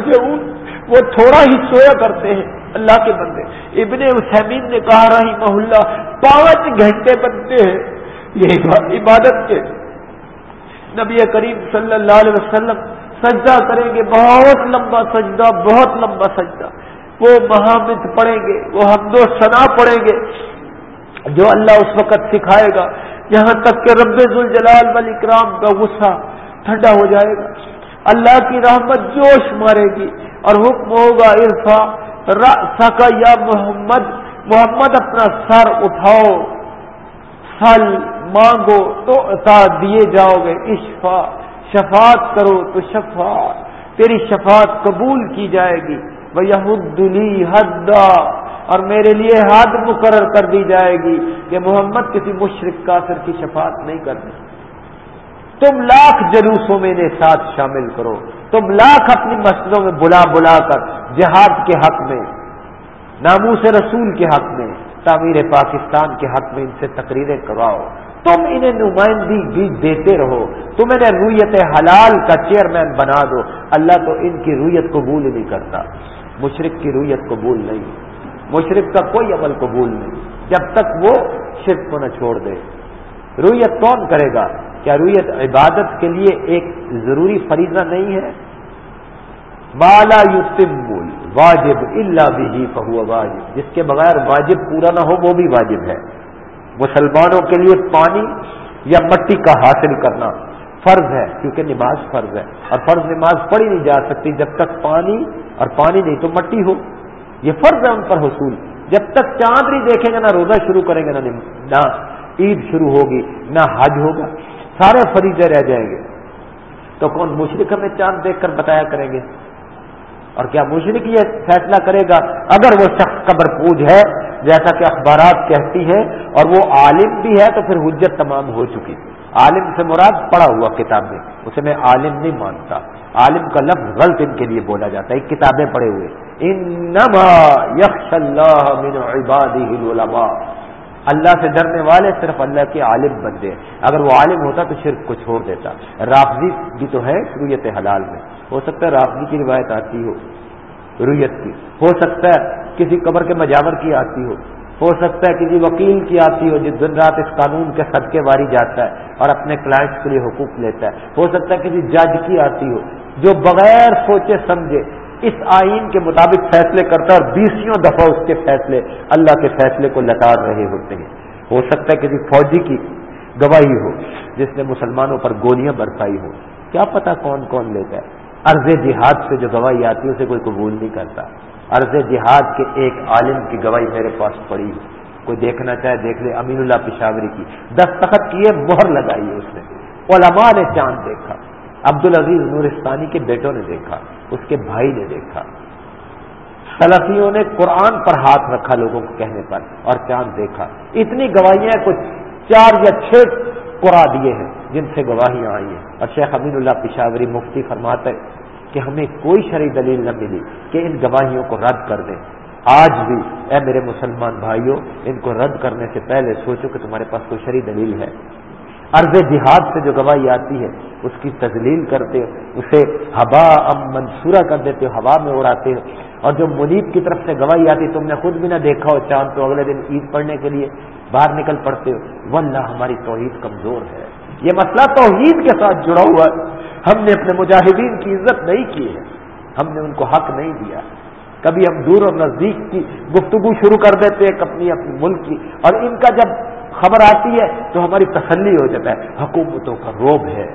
S1: وہ تھوڑا ہی سویا کرتے ہیں اللہ کے بندے۔ ابن حسین نے کہا رہی محلہ پانچ گھنٹے بنتے ہیں۔ یہ عبادت کے نبی کریم صلی اللہ علیہ وسلم سجدہ کریں گے، بہت لمبا سجدہ، بہت لمبا سجدہ۔ وہ مہامت پڑھیں گے، وہ حمد و ثنا پڑھیں گے۔ جو اللہ اس وقت سکھائے گا، یہاں تک کہ رب الجلال والی کرام کا غصہ ٹھنڈا ہو جائے گا۔ اللہ کی رحمت جوش مارے گی اور حکم ہوگا عرفا کا یا محمد محمد اپنا سر اٹھاؤ، پھل مانگو تو عطا دیے جاؤ گے۔ اشفا شفات کرو تو شفات تیری شفات قبول کی جائے گی۔ وہ یہودلی حدا۔ اور میرے لیے حد مقرر کر دی جائے گی کہ محمد کسی مشرق کافر کی شفات نہیں کرنی تم لاکھ جلوسوں میں انہیں ساتھ شامل کرو۔ تم لاکھ اپنی مسجدوں میں بلا بلا کر جہاد کے حق میں، ناموس رسول کے حق میں، تعمیر پاکستان کے حق میں ان سے تقریریں کرواؤ۔ تم انہیں نمائندگی بھی دیتے رہو۔ تم انہیں رویت حلال کا چیئرمین بنا دو۔ اللہ تو ان کی رویت قبول نہیں کرتا۔ مشرق کی رویت قبول نہیں۔ مشرق کا کوئی عمل قبول نہیں۔ جب تک وہ شرک کو نہ چھوڑ دے۔ رویت کون کرے گا؟ کیا رویت عبادت کے لیے ایک ضروری فریضہ نہیں ہے؟ بالا یوسم واجب اللہ بھی فہو واجب۔ جس کے بغیر واجب پورا نہ ہو وہ بھی واجب ہے۔ مسلمانوں کے لیے پانی یا مٹی کا حاصل کرنا فرض ہے، کیونکہ نماز فرض ہے۔ اور فرض نماز پڑھی نہیں جا سکتی جب تک پانی اور پانی نہیں تو مٹی ہو۔ یہ فرض ہے ان پر حصول۔ جب تک چاند نہیں دیکھیں گے، نہ روزہ شروع کریں گے نہ عید شروع ہوگی، نہ حج ہوگا، سارے فریضے رہ جائیں گے۔ تو کون مشرق ہمیں چاند دیکھ کر بتایا کریں گے؟ اور کیا مشرق یہ فیصلہ کرے گا؟ اگر وہ شخص قبر پوج ہے، جیسا کہ اخبارات کہتی ہیں، اور وہ عالم بھی ہے، تو پھر حجت تمام ہو چکی۔ عالم سے مراد پڑا ہوا کتاب میں اسے میں عالم نہیں مانتا۔ عالم کا لفظ غلط ان کے لیے بولا جاتا ہے۔ کتابیں پڑھے ہوئے۔ انما اللہ من العلماء۔ اللہ سے ڈرنے والے صرف اللہ کے عالم بندے اگر وہ عالم ہوتا تو صرف کو چھوڑ دیتا۔ رافضی بھی تو ہے رویت حلال میں۔ ہو سکتا ہے رافضی کی روایت آتی ہو رویت کی۔ ہو سکتا ہے کسی قبر کے مجاور کی آتی ہو۔ ہو سکتا ہے کسی جی وکیل کی آتی ہو جو دن رات اس قانون کے صدقے واری جاتا ہے اور اپنے کلائنٹس کے لیے حقوق لیتا ہے۔ ہو سکتا ہے کسی جی جج کی آتی ہو، جو بغیر سوچے سمجھے اس آئین کے مطابق فیصلے کرتا ہے اور بیسوں دفعہ اس کے فیصلے، اللہ کے فیصلے کو لٹار رہے ہوتے ہیں۔ ہو سکتا ہے کسی جی فوجی کی گواہی ہو، جس نے مسلمانوں پر گولیاں برسائی ہو کیا پتا کون کون لیتا ہے۔ عرض جہاد سے جو گواہی آتی ہے، اسے کوئی قبول نہیں کرتا۔ عرض جہاد کے ایک عالم کی گواہی میرے پاس پڑی کوئی دیکھنا چاہے دیکھ لے، امین اللہ پشاوری کی۔ دستخط کیے، مہر لگائی ہے اس نے۔ علماء نے چاند دیکھا۔ عبد العزیز نورستانی کے بیٹوں نے دیکھا، اس کے بھائی نے دیکھا۔ سلفیوں نے قرآن پر ہاتھ رکھا لوگوں کو کہنے پر اور چاند دیکھا۔ اتنی گواہیاں کچھ چار یا چھ قرآ دیے ہیں جن سے گواہیاں آئی ہیں۔ اور شیخ امین اللہ پشاوری مفتی فرماتے کہ ہمیں کوئی شرعی دلیل نہ ملی کہ ان گواہیوں کو رد کر دیں۔ آج بھی اے میرے مسلمان بھائیوں، ان کو رد کرنے سے پہلے سوچو کہ تمہارے پاس کوئی شرعی دلیل ہے۔ عرض جہاد سے جو گواہی آتی ہے، اس کی تزلیل کرتے ہو، اسے ہوا ام منصورہ کر دیتے ہو، ہوا میں اڑاتے ہو۔ اور جو منیب کی طرف سے گواہی آتی، تم نے خود بھی نہ دیکھا ہو، چاند تو اگلے دن عید پڑھنے کے لیے باہر نکل پڑتے ہو۔ واللہ ہماری توحید کمزور ہے۔ یہ مسئلہ توحید کے ساتھ جڑا ہوا ہے۔ ہم نے اپنے مجاہدین کی عزت نہیں کی ہے۔ ہم نے ان کو حق نہیں دیا۔ کبھی ہم دور اور نزدیک کی گفتگو شروع کر دیتے ہیں، اپنی اپنی ملک کی۔ اور ان کا جب خبر آتی ہے تو ہماری تسلی ہو جاتا ہے۔ حکومتوں کا روب ہے۔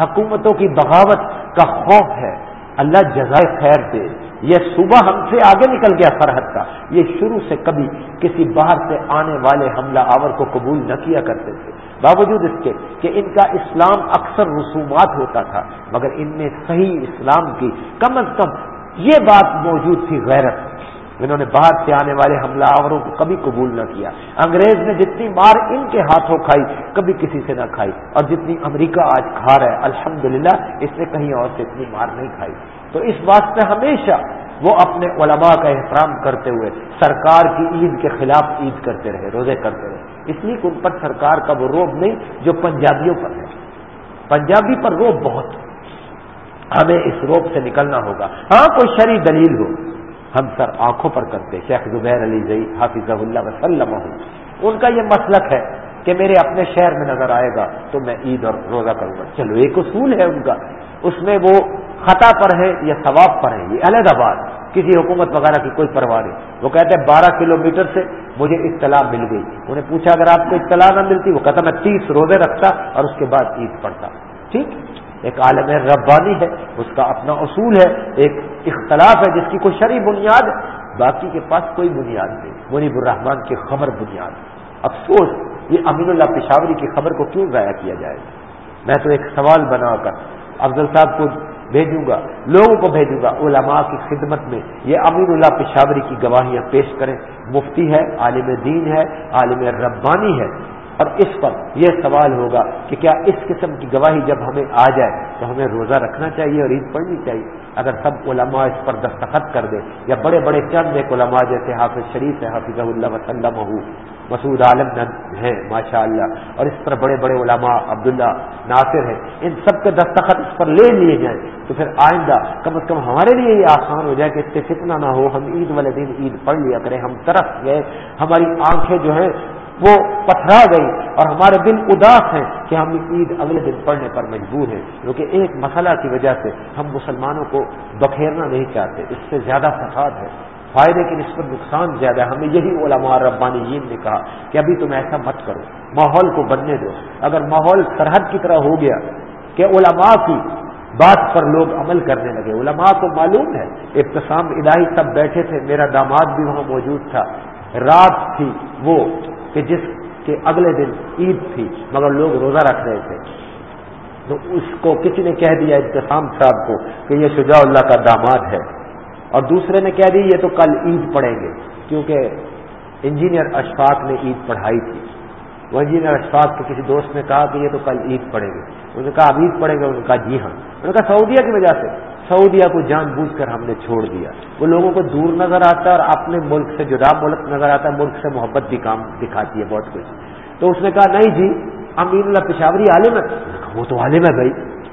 S1: حکومتوں کی بغاوت کا خوف ہے۔ اللہ جزائے خیر دے۔ یہ صبح ہم سے آگے نکل گیا فرحت کا۔ یہ شروع سے کبھی کسی باہر سے آنے والے حملہ آور کو قبول نہ کیا کرتے تھے۔ باوجود اس کے کہ ان کا اسلام اکثر رسومات ہوتا تھا، مگر ان میں صحیح اسلام کی کم از کم یہ بات موجود تھی غیرت۔ انہوں نے باہر سے آنے والے حملہ آوروں کو کبھی قبول نہ کیا۔ انگریز نے جتنی مار ان کے ہاتھوں کھائی، کبھی کسی سے نہ کھائی۔ اور جتنی امریکہ آج کھا رہا ہے، الحمدللہ، اس نے کہیں اور سے اتنی مار نہیں کھائی۔ تو اس واسطے ہمیشہ وہ اپنے علماء کا احترام کرتے ہوئے سرکار کی عید کے خلاف عید کرتے رہے، روزے کرتے رہے۔ اس لیے کہ ان پر سرکار کا وہ روب نہیں جو پنجابیوں پر ہے۔ پنجابی پر روب بہت ہمیں اس روب سے نکلنا ہوگا۔ ہاں کوئی شری دلیل ہو۔ ہم سر آنکھوں پر کرتے شیخ زبیر علی زئی حافظ اللہ وسلم ان کا یہ مسلک ہے۔ کہ میرے اپنے شہر میں نظر آئے گا تو میں عید اور روزہ کروں گا۔ چلو، ایک اصول ہے ان کا۔ اس میں وہ خطا پر ہے یا ثواب پر ہے، یہ الگ آباد کسی حکومت وغیرہ کی کوئی پرواہ نہیں۔ وہ کہتے ہیں بارہ کلو میٹر سے مجھے اطلاع مل گئی۔ انہیں پوچھا، اگر آپ کو اطلاع نہ ملتی، وہ کہتا، میں تیس روزے رکھتا اور اس کے بعد عید پڑھتا۔ ٹھیک؟ ایک عالم ربانی ہے، اس کا اپنا اصول ہے، ایک اختلاف ہے، جس کی کوئی شرعی بنیاد، باقی کے پاس کوئی بنیاد نہیں۔ منیب الرحمان کی خبر بنیاد۔ افسوس یہ امین اللہ پشاوری کی خبر کو کیوں ضائع کیا جائے میں تو ایک سوال بنا کر افضل صاحب کو بھیجوں گا، لوگوں کو بھیجوں گا، علماء کی خدمت میں یہ امین اللہ پشاوری کی گواہیاں پیش کریں۔ مفتی ہے، عالم دین ہے، عالم ربانی ہے۔ اور اس پر یہ سوال ہوگا کہ کیا اس قسم کی گواہی جب ہمیں آ جائے تو ہمیں روزہ رکھنا چاہیے اور عید پڑھنی چاہیے؟ اگر سب علماء اس پر دستخط کر دے یا بڑے بڑے چند ایک علماء جیسے حافظ شریف ہے حافظ اللہ وسلم ہو مسعود عالم ہیں ماشاء اللہ اور اس پر بڑے بڑے علماء، عبداللہ ناصر ہیں۔ ان سب کے دستخط اس پر لے لیے جائیں۔ تو پھر آئندہ کم از کم ہمارے لیے یہ آسان ہو جائے کہ اس سے فتنا نہ ہو، ہم عید والے دن عید پڑھ لیا کریں، ہم طرف گئے، ہماری آنکھیں جو ہیں وہ پتھرا گئی اور ہمارے دل اداس ہیں کہ ہم عید اگلے دن پڑھنے پر مجبور ہیں۔ کیونکہ ایک مسئلہ کی وجہ سے ہم مسلمانوں کو بکھیرنا نہیں چاہتے، اس سے زیادہ فساد ہے۔ فائدے کی نسبت نقصان زیادہ ہے۔ ہمیں یہی علماء ربانی جین نے کہا کہ ابھی تم ایسا مت کرو، ماحول کو بننے دو۔ اگر ماحول سرحد کی طرح ہو گیا کہ علماء کی بات پر لوگ عمل کرنے لگے، علماء کو معلوم ہے، ابتسام الہی سب بیٹھے تھے، میرا داماد بھی وہاں موجود تھا۔ رات تھی وہ کہ جس کے اگلے دن عید تھی، مگر لوگ روزہ رکھ رہے تھے۔ تو اس کو کسی نے کہہ دیا ابتسام صاحب کو کہ یہ شجاع اللہ کا داماد ہے۔ اور دوسرے نے کہہ دی یہ تو کل عید پڑھیں گے، کیونکہ انجینئر اشفاق نے عید پڑھائی تھی۔ وہ انجینئر اشفاق کے کسی دوست نے کہا کہ یہ تو کل عید پڑھیں گے۔ انہوں نے کہا اب عید پڑھیں گے، انہوں نے کہا جی ہاں۔ انہوں نے کہا سعودیہ کی وجہ سے، سعودیہ کو جان بوجھ کر ہم نے چھوڑ دیا۔ وہ لوگوں کو دور نظر آتا ہے اور اپنے ملک سے جدا ملک نظر آتا ہے، ملک سے محبت بھی کام دکھاتی ہے بہت کچھ۔ تو اس نے کہا نہیں جی امین اللہ پشاوری عالم ہے وہ تو عالم ہے بھائی۔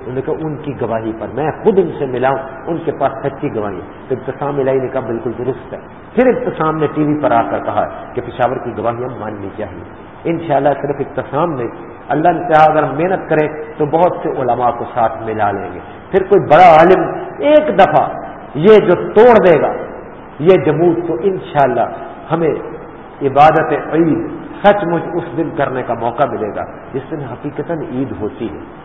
S1: انہوں نے کہا، ان کی گواہی پر میں خود ان سے ملا ہوں، ان کے پاس سچی گواہی تو ابتسام الہی نے کہا، بالکل درست ہے۔ پھر ابتسام نے ٹی وی پر آ کر کہا کہ پشاور کی گواہی ہم ماننی چاہیے۔ انشاءاللہ صرف ابتسام نے اللہ نے چاہا اگر ہم محنت کریں تو بہت سے علماء کو ساتھ ملا لیں گے۔ پھر کوئی بڑا عالم ایک دفعہ یہ جو توڑ دے گا، یہ جمود تو انشاءاللہ ہمیں عبادت عید سچ مچ اس دن کرنے کا موقع ملے گا جس دن حقیقت عید ہوتی ہے۔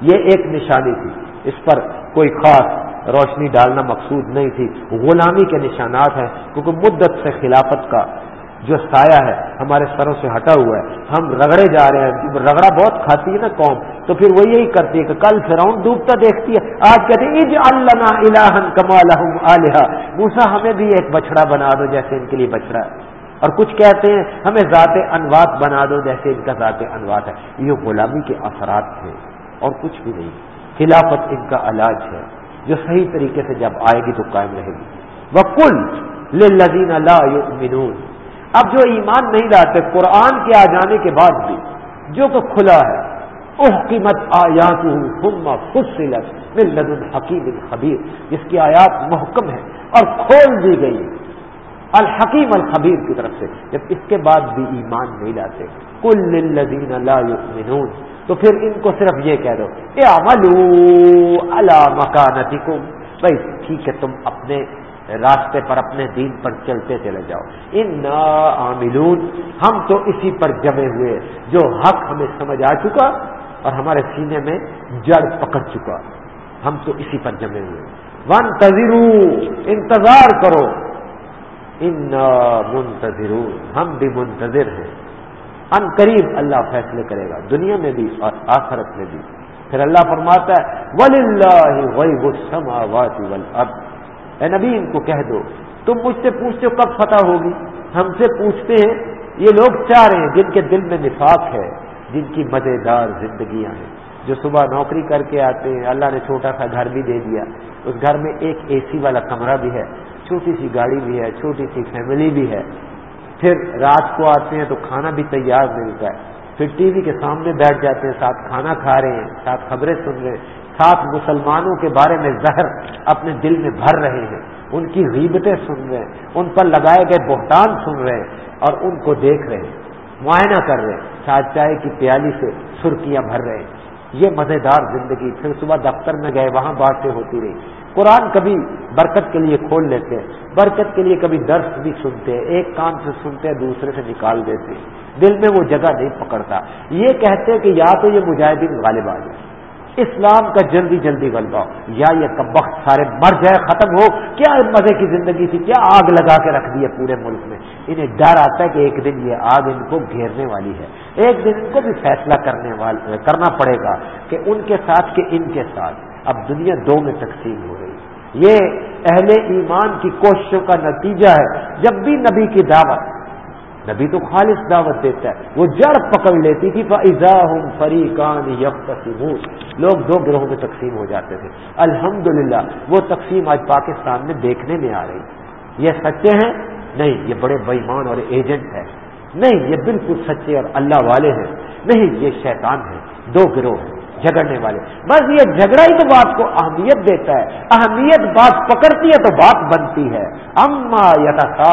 S1: یہ ایک نشانی تھی۔ اس پر کوئی خاص روشنی ڈالنا مقصود نہیں تھی۔ غلامی کے نشانات ہیں، کیونکہ مدت سے خلافت کا جو سایہ ہے ہمارے سروں سے ہٹا ہوا ہے۔ ہم رگڑے جا رہے ہیں۔ رگڑا بہت کھاتی ہے نا قوم۔ تو پھر وہ یہی کرتی ہے کہ کل فراؤن ڈوبتا دیکھتی ہے۔ آج کہتے ہیں اج اللہ الہن کمال موسا ہمیں بھی ایک بچڑا بنا دو جیسے ان کے لیے بچڑا ہے۔ اور کچھ کہتے ہیں، ہمیں ذات انوات بنا دو جیسے ان کا ذات انوات ہے۔ یہ غلامی کے اثرات تھے۔ اور کچھ بھی نہیں۔ خلافت ان کا علاج ہے، جو صحیح طریقے سے جب آئے گی تو قائم رہے گی۔ وہ کل لذین اللہ اب جو ایمان نہیں لاتے، قرآن کے آ جانے کے بعد بھی جو کہ کھلا ہے اح قیمت آیات الحکیم الخبیر جس کی آیات محکم ہے اور کھول دی گئی الحکیم الخبیر کی طرف سے۔ جب اس کے بعد بھی ایمان نہیں لاتے۔ کل للذین لا یؤمنون تو پھر ان کو صرف یہ کہہ دو اے عملو علی مکانتکم، بھائی ٹھیک ہے، تم اپنے راستے پر، اپنے دین پر چلتے چلے جاؤ۔ ان عاملون، ہم تو اسی پر جمے ہوئے جو حق ہمیں سمجھ آ چکا اور ہمارے سینے میں جڑ پکڑ چکا۔ ہم تو اسی پر جمے ہوئے ون تذرو انتظار کرو۔ ان منتظر ہم بھی منتظر ہیں۔ ان قریب اللہ فیصلے کرے گا، دنیا میں بھی اور آخرت میں بھی۔ پھر اللہ فرماتا ہے ولی اللہ اے نبی، ان کو کہہ دو، تم مجھ سے پوچھتے ہو کب فتح ہوگی؟ ہم سے پوچھتے ہیں، یہ لوگ چاہ رہے ہیں جن کے دل میں نفاق ہے، جن کی مزیدار زندگیاں ہیں۔ جو صبح نوکری کر کے آتے ہیں، اللہ نے چھوٹا سا گھر بھی دے دیا۔ اس گھر میں ایک اے سی والا کمرہ بھی ہے، چھوٹی سی گاڑی بھی ہے، چھوٹی سی فیملی بھی ہے۔ پھر رات کو آتے ہیں تو کھانا بھی تیار ملتا ہے۔ پھر ٹی وی کے سامنے بیٹھ جاتے ہیں، ساتھ کھانا کھا رہے ہیں، ساتھ خبریں سن رہے ہیں، ساتھ مسلمانوں کے بارے میں زہر اپنے دل میں بھر رہے ہیں۔ ان کی غیبتیں سن رہے ہیں، ان پر لگائے گئے بہتان سن رہے ہیں اور ان کو دیکھ رہے ہیں۔ معائنہ کر رہے ہیں، ساتھ چائے کی پیالی سے سرخیاں بھر رہے ہیں۔ یہ مزیدار زندگی، پھر صبح دفتر میں گئے، وہاں باتیں ہوتی رہی۔ قرآن کبھی برکت کے لیے کھول لیتے برکت کے لیے کبھی درس بھی سنتے ایک کام سے سنتے دوسرے سے نکال دیتے دل میں وہ جگہ نہیں پکڑتا۔ یہ کہتے کہ یا تو یہ مجاہدین غالب آ جائے اسلام کا جلدی جلدی غلبہ۔ یا یہ کب وقت سارے مر جائے ختم ہو۔ کیا مزے کی زندگی تھی؟ کیا آگ لگا کے رکھ دی ہے پورے ملک میں؟ انہیں ڈر آتا ہے کہ ایک دن یہ آگ ان کو گھیرنے والی ہے۔ ایک دن ان کو بھی فیصلہ کرنے والا کرنا پڑے گا کہ ان کے ساتھ کہ ان کے ساتھ۔ اب دنیا دو میں تقسیم ہو رہی یہ اہل ایمان کی کوششوں کا نتیجہ ہے۔ جب بھی نبی کی دعوت، نبی تو خالص دعوت دیتا ہے۔ وہ جڑ پکڑ لیتی تھی فضا ہوں فری کان لوگ دو گروہوں میں تقسیم ہو جاتے تھے۔ الحمد وہ تقسیم آج پاکستان میں دیکھنے میں آ رہی۔ یہ سچے ہیں؟ نہیں، یہ بڑے بےمان اور ایجنٹ ہیں۔ نہیں، یہ بالکل سچے اور اللہ والے ہیں۔ نہیں، یہ شیطان ہے دو گروہ ہیں۔ جھگڑنے والے۔ بس یہ جھگڑا ہی تو بات کو اہمیت دیتا ہے۔ اہمیت بات پکڑتی ہے تو بات بنتی ہے۔ اما یتا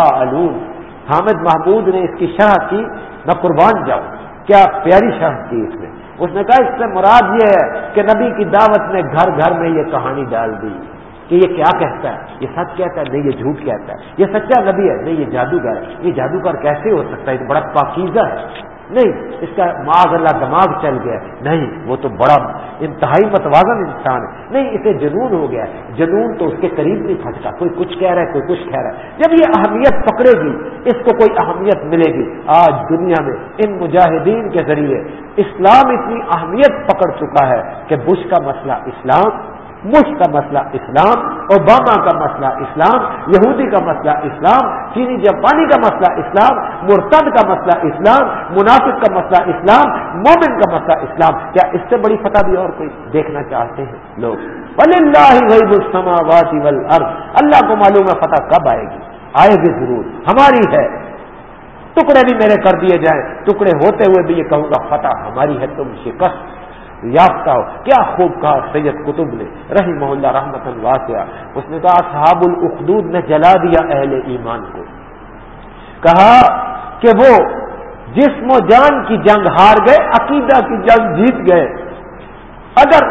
S1: حامد محمود نے اس کی شرح کی۔ میں قربان جاؤں۔ کیا پیاری شرح کی اس نے۔ اس نے کہا، اس سے مراد یہ ہے کہ نبی کی دعوت نے گھر گھر میں یہ کہانی ڈال دی کہ یہ کیا کہتا ہے؟ یہ سچ کہتا ہے؟ نہیں، یہ جھوٹ کہتا ہے۔ یہ سچا نبی ہے؟ نہیں، یہ جادوگر ہے۔ یہ جادوگر کیسے ہو سکتا ہے؟ یہ بڑا پاکیزہ ہے۔ نہیں، اس کا ماغ اللہ دماغ چل گیا۔ نہیں، وہ تو بڑا انتہائی متوازن انسان ہے۔ نہیں، اسے جنون ہو گیا۔ جنون تو اس کے قریب نہیں پھٹتا۔ کوئی کچھ کہہ رہا ہے، کوئی کچھ کہہ رہا ہے۔ جب یہ اہمیت پکڑے گی، اس کو کوئی اہمیت ملے گی۔ آج دنیا میں ان مجاہدین کے ذریعے اسلام اتنی اہمیت پکڑ چکا ہے کہ بش کا مسئلہ اسلام مش کا مسئلہ اسلام، اوباما کا مسئلہ اسلام، یہودی کا مسئلہ اسلام، چینی جاپانی کا مسئلہ اسلام، مرتد کا مسئلہ اسلام، منافق کا مسئلہ اسلام، مومن کا مسئلہ اسلام۔ کیا اس سے بڑی فتح بھی اور کوئی دیکھنا چاہتے ہیں؟ لوگ۔ ولی اللہ السماوات والارض اللہ کو معلوم ہے فتح کب آئے گی؟ آئے گی ضرور۔ ہماری ہے۔ ٹکڑے بھی میرے کر دیے جائیں۔ ٹکڑے ہوتے ہوئے بھی یہ کہوں گا، فتح ہماری ہے، تم شکست۔ یافتہ ہو۔ کیا خوب کہا سید قطب نے۔ رہی محلہ رحمت الواسع اس نے کہا صحاب الخدود نے جلا دیا اہل ایمان کو۔ کہا کہ وہ جسم و جان کی جنگ ہار گئے، عقیدہ کی جنگ جیت گئے۔ اگر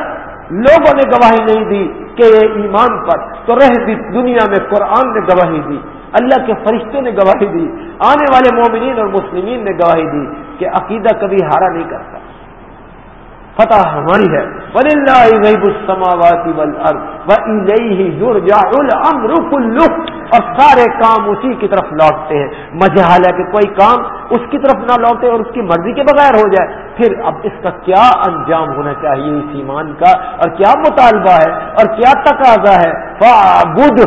S1: لوگوں نے گواہی نہیں دی کہ یہ ایمان پر، تو رہ دی دنیا میں قرآن نے گواہی دی، اللہ کے فرشتے نے گواہی دی، آنے والے مومنین اور مسلمین نے گواہی دی کہ عقیدہ کبھی ہارا نہیں کرتا۔ فتح ہماری ہے۔ اور سارے کام اسی کی طرف لوٹتے ہیں۔ مجھال ہے کہ کوئی کام اس کی طرف نہ لوٹے اور اس کی مرضی کے بغیر ہو جائے۔ پھر اب اس کا کیا انجام ہونا چاہیے اس ایمان کا؟ اور کیا مطالبہ ہے؟ اور کیا تقاضا ہے؟ فعبد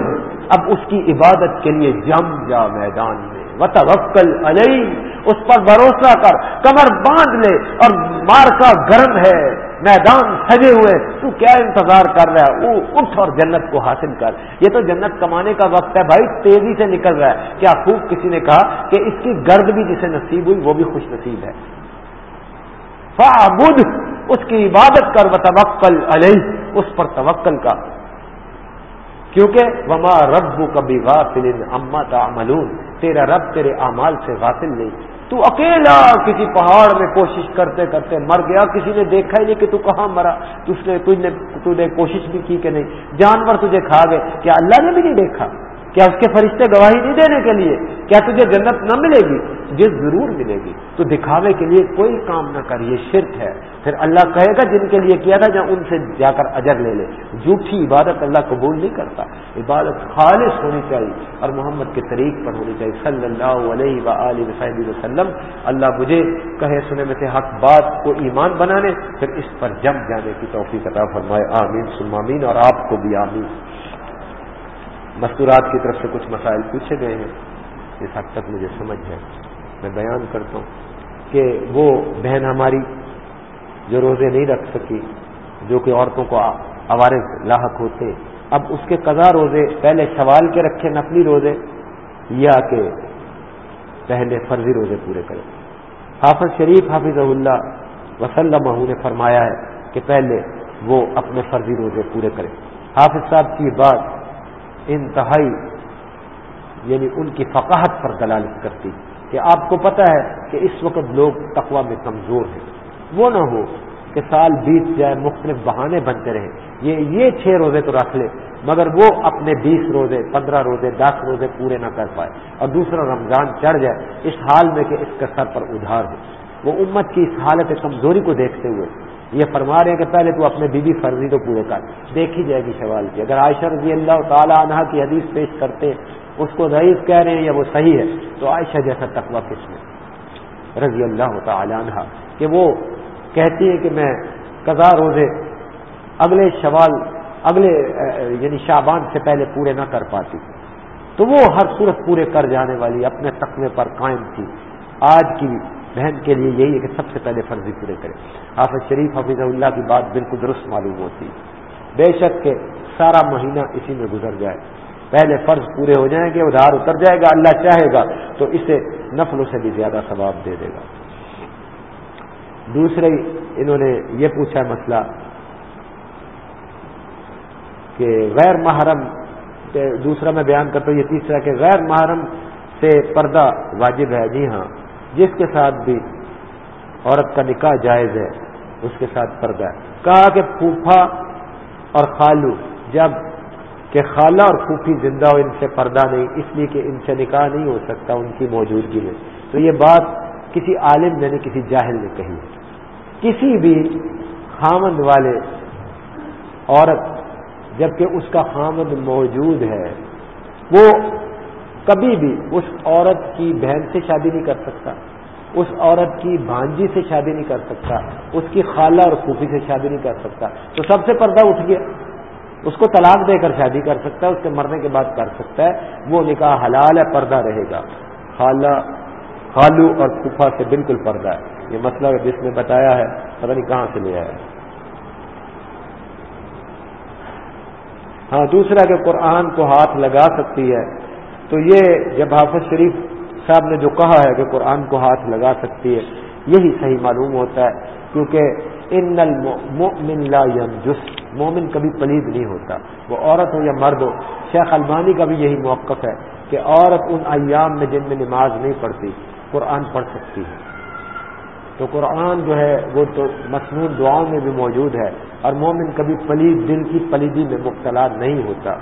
S1: اب اس کی عبادت کے لیے جم جا میدان میں۔ وتوکل علیہ۔ اس پر بھروسہ کر، کمر باندھ لے اور مار کا گرم ہے، میدان سجے ہوئے، تو کیا انتظار کر رہا ہے؟ وہ اٹھ اور جنت کو حاصل کر۔ یہ تو جنت کمانے کا وقت ہے بھائی، تیزی سے نکل رہا ہے۔ کیا خوب کسی نے کہا کہ اس کی گرد بھی جسے نصیب ہوئی، وہ بھی خوش نصیب ہے۔ فعبد اس کی عبادت کر و توکل علیہ، اس پر توکل کا۔ کیونکہ وما رب کبھی غافل اما تعملون، تیرا رب تیرے اعمال سے غافل نہیں۔ تو اکیلا کسی پہاڑ میں کوشش کرتے کرتے مر گیا، کسی نے دیکھا ہی نہیں کہ تو کہاں مرا اس نے تجھ نے کوشش بھی کی کہ نہیں؟ جانور تجھے کھا گئے، کیا اللہ نے بھی نہیں دیکھا؟ کیا اس کے فرشتے گواہی نہیں دینے کے لیے؟ کیا تجھے جنت نہ ملے گی؟ تجھے ضرور ملے گی۔ تو دکھاوے کے لیے کوئی کام نہ کر، یہ شرک ہے۔ پھر اللہ کہے گا جن کے لیے کیا تھا جہاں ان سے جا کر اجر لے لے۔ جھوٹھی عبادت اللہ قبول نہیں کرتا۔ عبادت خالص ہونی چاہیے اور محمد کے طریق پر ہونی چاہیے۔ صلی اللہ علیہ و علیہ وسلم، اللہ مجھے کہے، سنے میں سے حق بات کو ایمان بنانے، پھر اس پر جم جانے کی توفیق عطا فرمائے۔ آمین سلمامین اور آپ کو بھی آمین۔ مستورات کی طرف سے کچھ مسائل پوچھے گئے ہیں۔ اس حد تک مجھے سمجھ ہے۔ میں بیان کرتا ہوں کہ وہ بہن ہماری جو روزے نہیں رکھ سکی، جو کہ عورتوں کو عوارض لاحق ہوتے، اب اس کے قضا روزے، پہلے سوال کے رکھے نقلی روزے، یا کہ پہلے فرضی روزے پورے کرے۔ حافظ شریف حافظ اللہ وسلم نے فرمایا ہے کہ پہلے وہ اپنے فرضی روزے پورے کرے۔ حافظ صاحب کی بات انتہائی یعنی ان کی فقاہت پر دلالت کرتی، کہ آپ کو پتہ ہے کہ اس وقت لوگ تقوا میں کمزور ہیں۔ وہ نہ ہو کہ سال بیت جائے، مختلف بہانے بنتے رہے یہ یہ چھ روزے تو رکھ لے، مگر وہ اپنے بیس روزے، پندرہ روزے، دس روزے پورے نہ کر پائے۔ اور دوسرا، رمضان چڑھ جائے، اس حال میں کہ اس کے سر پر ادھار ہو۔ وہ امت کی اس حالت کمزوری کو دیکھتے ہوئے یہ فرما رہے ہیں کہ پہلے تو اپنے بیوی فرضی تو پورے کر۔ دیکھی جائے گی سوال کی۔ اگر عائشہ رضی اللہ تعالیٰ عنہ کی حدیث پیش کرتے، اس کو ضعیف کہہ رہے ہیں یا وہ صحیح ہے، تو عائشہ جیسا تقوی کس میں؟ رضی اللہ تعالیٰ عنہ۔ کہ وہ کہتی ہے کہ میں قضا روزے اگلے شوال، اگلے یعنی شابان سے پہلے پورے نہ کر پاتی۔ تو وہ ہر صورت پورے کر جانے والی، اپنے تقوی پر قائم تھی۔ آج کی بہن کے لیے یہی ہے کہ سب سے پہلے فرضی پورے کرے حافظ شریف حفیظ اللہ کی بات بالکل درست معلوم ہوتی۔ بے شک کہ سارا مہینہ اسی میں گزر جائے۔ پہلے فرض پورے ہو جائیں گے، ادھار اتر جائے گا، اللہ چاہے گا، تو اسے نفلوں سے بھی زیادہ ثواب دے دے گا۔ دوسرے، انہوں نے یہ پوچھا مسئلہ کہ غیر محرم دوسرا میں بیان کرتا ہوں، یہ تیسرا کہ غیر محرم سے پردہ واجب ہے۔ جی ہاں۔ جس کے ساتھ بھی عورت کا نکاح جائز ہے، اس کے ساتھ پردہ ہے۔ کہا کہ پھوپھا اور خالو، جبکہ خالہ اور پھوپھی زندہ ہو، ان سے پردہ نہیں، اس لیے کہ ان سے نکاح نہیں ہو سکتا، ان کی موجودگی میں۔ تو یہ بات کسی عالم نے نہیں کسی جاہل نے کہی کسی بھی خامند والے عورت، جبکہ اس کا خامد موجود ہے، وہ کبھی بھی اس عورت کی بہن سے شادی نہیں کر سکتا، اس عورت کی بھانجی سے شادی نہیں کر سکتا، اس کی خالہ اور پھوپھی سے شادی نہیں کر سکتا۔ تو سب سے پردہ اٹھ گیا۔ اس کو طلاق دے کر شادی کر سکتا ہے، اس کے مرنے کے بعد کر سکتا ہے۔ وہ نکاح حلال ہے، پردہ رہے گا۔ خالہ، خالو اور پھوپھا سے بالکل پردہ ہے۔ یہ مسئلہ جس نے بتایا ہے، پتہ نہیں کہاں سے لیا ہے۔ ہاں دوسرا کہ قرآن کو ہاتھ لگا سکتی ہے تو یہ جب حافظ شریف صاحب نے جو کہا ہے کہ قرآن کو ہاتھ لگا سکتی ہے، یہی صحیح معلوم ہوتا ہے، کیونکہ ان المؤمن لا ينجس، مومن کبھی پلید نہیں ہوتا۔ وہ عورت ہو یا مرد ہو، شیخ المانی کا بھی یہی موقف ہے کہ عورت ان ایام میں جن میں نماز نہیں پڑھتی، قرآن پڑھ سکتی ہے۔ تو قرآن جو ہے، وہ تو مصنون دعاؤں میں بھی موجود ہے، اور مومن کبھی پلید، دل کی پلیدی میں مبتلا نہیں ہوتا۔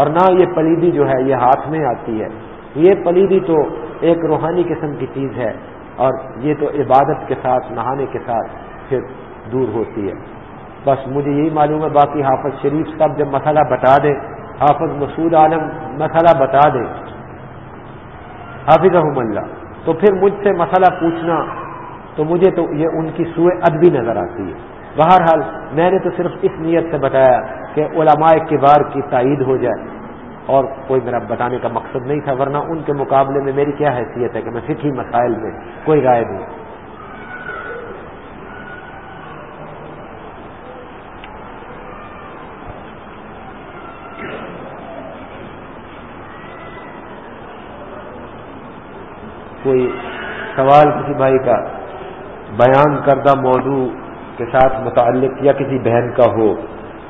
S1: اور نہ یہ پلیدی جو ہے یہ ہاتھ میں آتی ہے۔ یہ پلیدی تو ایک روحانی قسم کی چیز ہے اور یہ تو عبادت کے ساتھ، نہانے کے ساتھ پھر دور ہوتی ہے۔ بس مجھے یہی معلوم ہے، باقی حافظ شریف صاحب جب مسئلہ بتا دے، حافظ مسعود عالم مسئلہ بتا دے۔ حافظ اللہ۔ تو پھر مجھ سے مسئلہ پوچھنا، تو مجھے تو یہ ان کی سوئے ادبی نظر آتی ہے۔ بہرحال میں نے تو صرف اس نیت سے بتایا کہ علماء کبار کی تائید ہو جائے اور کوئی میرا بتانے کا مقصد نہیں تھا، ورنہ ان کے مقابلے میں میری کیا حیثیت ہے کہ میں فکی مسائل میں کوئی رائے دوں کوئی سوال کسی بھائی کا بیان کردہ موضوع کے ساتھ متعلق یا کسی بہن کا ہو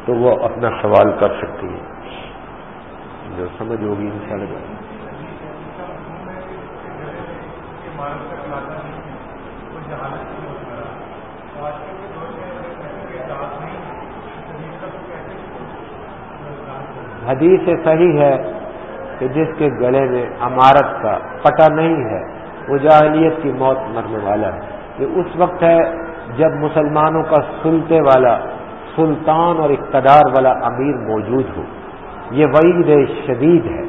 S1: تو وہ اپنا سوال کر سکتی ہے۔ جو سمجھ ہوگی ان شاء اللہ۔ حدیث صحیح ہے کہ جس کے گلے میں امارت کا پٹا نہیں ہے، وہ جاہلیت کی موت مرنے والا ہے۔ یہ اس وقت ہے جب مسلمانوں کا سلطے والا سلطان اور اقتدار والا امیر موجود ہو۔ یہ وعید شدید ہے۔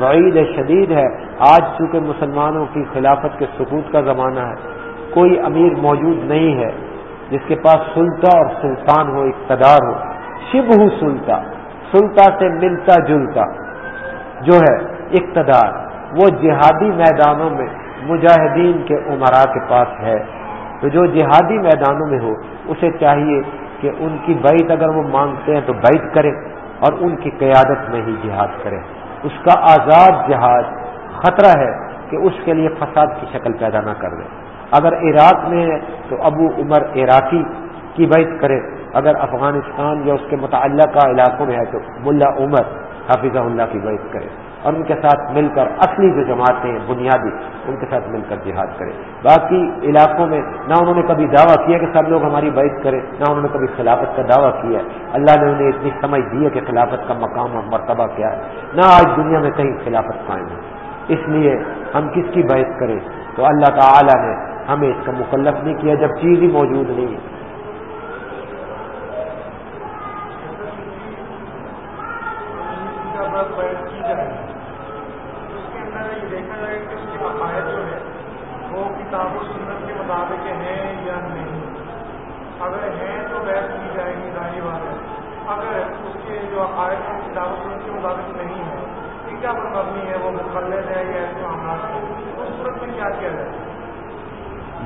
S1: وعید شدید ہے۔ آج چونکہ مسلمانوں کی خلافت کے سکوت کا زمانہ ہے، کوئی امیر موجود نہیں ہے جس کے پاس سلطہ اور سلطان ہو، اقتدار ہو۔ شب ہو سلطہ سلطہ سے ملتا جلتا جو ہے اقتدار، وہ جہادی میدانوں میں مجاہدین کے عمرا کے پاس ہے۔ تو جو جہادی میدانوں میں ہو، اسے چاہیے کہ ان کی بیت اگر وہ مانگتے ہیں تو بیت کرے اور ان کی قیادت میں ہی جہاد کرے اس کا آزاد جہاد خطرہ ہے کہ اس کے لیے فساد کی شکل پیدا نہ کر دے اگر عراق میں ہے تو ابو عمر عراقی کی بیت کرے۔ اگر افغانستان یا اس کے متعلقہ علاقوں میں ہے تو ملا عمر حافظہ اللہ کی بیت کرے۔ اور ان کے ساتھ مل کر اصلی جو جماعتیں ہیں، بنیادی، ان کے ساتھ مل کر جہاد کرے باقی علاقوں میں نہ انہوں نے کبھی دعویٰ کیا کہ سب لوگ ہماری بیت کریں، نہ انہوں نے کبھی خلافت کا دعویٰ کیا۔ ہے اللہ نے انہیں اتنی سمجھ دی ہے کہ خلافت کا مقام اور مرتبہ کیا ہے۔ نہ آج دنیا میں کہیں خلافت قائم ہے اس لیے ہم کس کی بیت کریں؟ تو اللہ تعالی نے ہمیں اس کا مکلف نہیں کیا، جب چیز ہی موجود نہیں ہے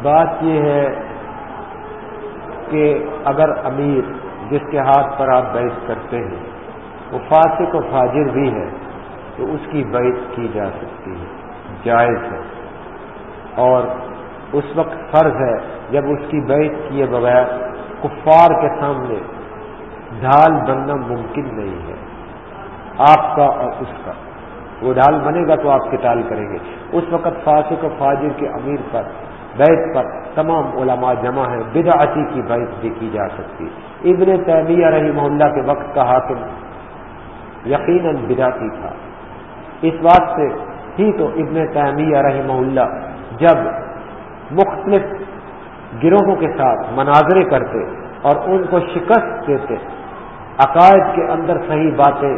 S1: بات یہ ہے کہ اگر امیر جس کے ہاتھ پر آپ بیس کرتے ہیں، وہ فاسق و فاجر بھی ہے، تو اس کی بیس کی جا سکتی ہے، جائز ہے۔ اور اس وقت فرض ہے، جب اس کی بیس کیے بغیر کفار کے سامنے ڈھال بننا ممکن نہیں ہے۔ آپ کا اور اس کا۔ وہ ڈھال بنے گا تو آپ کتال کریں گے۔ اس وقت فاسق و فاجر کے امیر پر بیت پر تمام علماء جمع ہیں، بدعتی کی بیت بھی کی جا سکتی۔ ابن تیمیہ رہی محلہ کے وقت کا حاکم یقیناً بدعتی تھا۔ اس بات سے ہی تو ابن تیمیہ رہی محلہ جب مختلف گروہوں کے ساتھ مناظرے کرتے اور ان کو شکست دیتے، عقائد کے اندر صحیح باتیں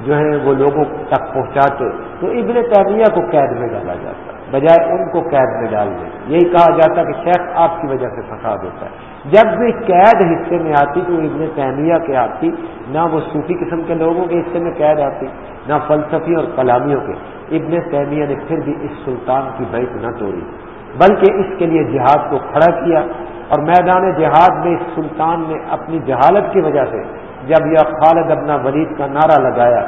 S1: جو ہیں وہ لوگوں تک پہنچاتے، تو ابن تیمیہ کو قید میں ڈالا جاتا۔ بجائے ان کو قید میں ڈال دیں یہی کہا جاتا کہ شیخ آپ کی وجہ سے فساد ہوتا ہے۔ جب بھی قید حصے میں آتی تو ابن تیمیہ کے آتی نہ وہ صوفی قسم کے لوگوں کے حصے میں قید آتی، نہ فلسفی اور کلامیوں کے۔ ابن تیمیہ نے پھر بھی اس سلطان کی بیت نہ توڑی، بلکہ اس کے لیے جہاد کو کھڑا کیا۔ اور میدان جہاد میں اس سلطان نے اپنی جہالت کی وجہ سے جب یہ خالد ابنا ولید کا نعرہ لگایا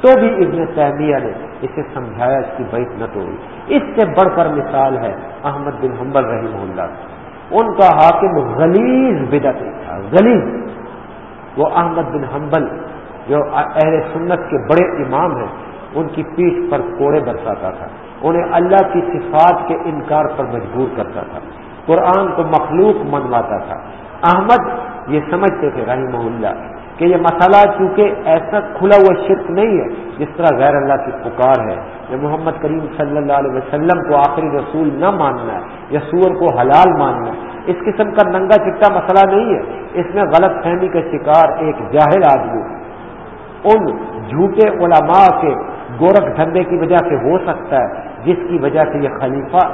S1: تو بھی ابن تیمیہ نے اسے سمجھایا اس کی بیت نہ توڑی۔ اس سے بڑھ کر مثال ہے احمد بن حنبل رہی محلہ ان کا حاکم غلیظ بدت تھا، غلیظ۔ وہ احمد بن حنبل جو اہل سنت کے بڑے امام ہیں، ان کی پیٹھ پر کوڑے برساتا تھا۔ انہیں اللہ کی صفات کے انکار پر مجبور کرتا تھا۔ قرآن کو مخلوق منواتا تھا۔ احمد یہ سمجھتے تھے رحیم اللہ کہ یہ مسئلہ چونکہ ایسا کھلا ہوا شرک نہیں ہے، جس طرح غیر اللہ کی پکار ہے۔ یا محمد کریم صلی اللہ علیہ وسلم کو آخری رسول نہ ماننا ہے یا سور کو حلال ماننا ہے۔ اس قسم کا ننگا چٹا مسئلہ نہیں ہے۔ اس میں غلط فہمی کا شکار ایک جاہل آدمی، ان جھوٹے علماء کے گورکھ دھندے کی وجہ سے ہو سکتا ہے، جس کی وجہ سے یہ خلیفہ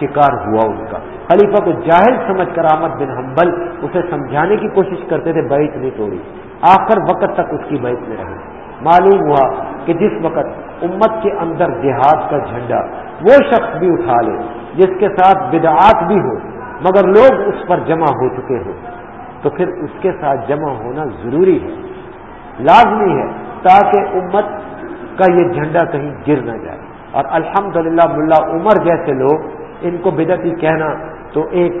S1: شکار ہوا ان کا۔ خلیفہ کو جاہل سمجھ کر آمد بن حنبل اسے سمجھانے کی کوشش کرتے تھے بیت نہیں توڑی آخر وقت تک اس کی بیت میں رہے۔ معلوم ہوا کہ جس وقت امت کے اندر جہاد کا جھنڈا وہ شخص بھی اٹھا لے، جس کے ساتھ بدعات بھی ہو، مگر لوگ اس پر جمع ہو چکے ہوں، تو پھر اس کے ساتھ جمع ہونا ضروری ہے۔ لازمی ہے تاکہ امت کا یہ جھنڈا کہیں گر نہ جائے۔ اور الحمد للہ ملا عمر جیسے لوگ، ان کو بدعتی کہنا تو ایک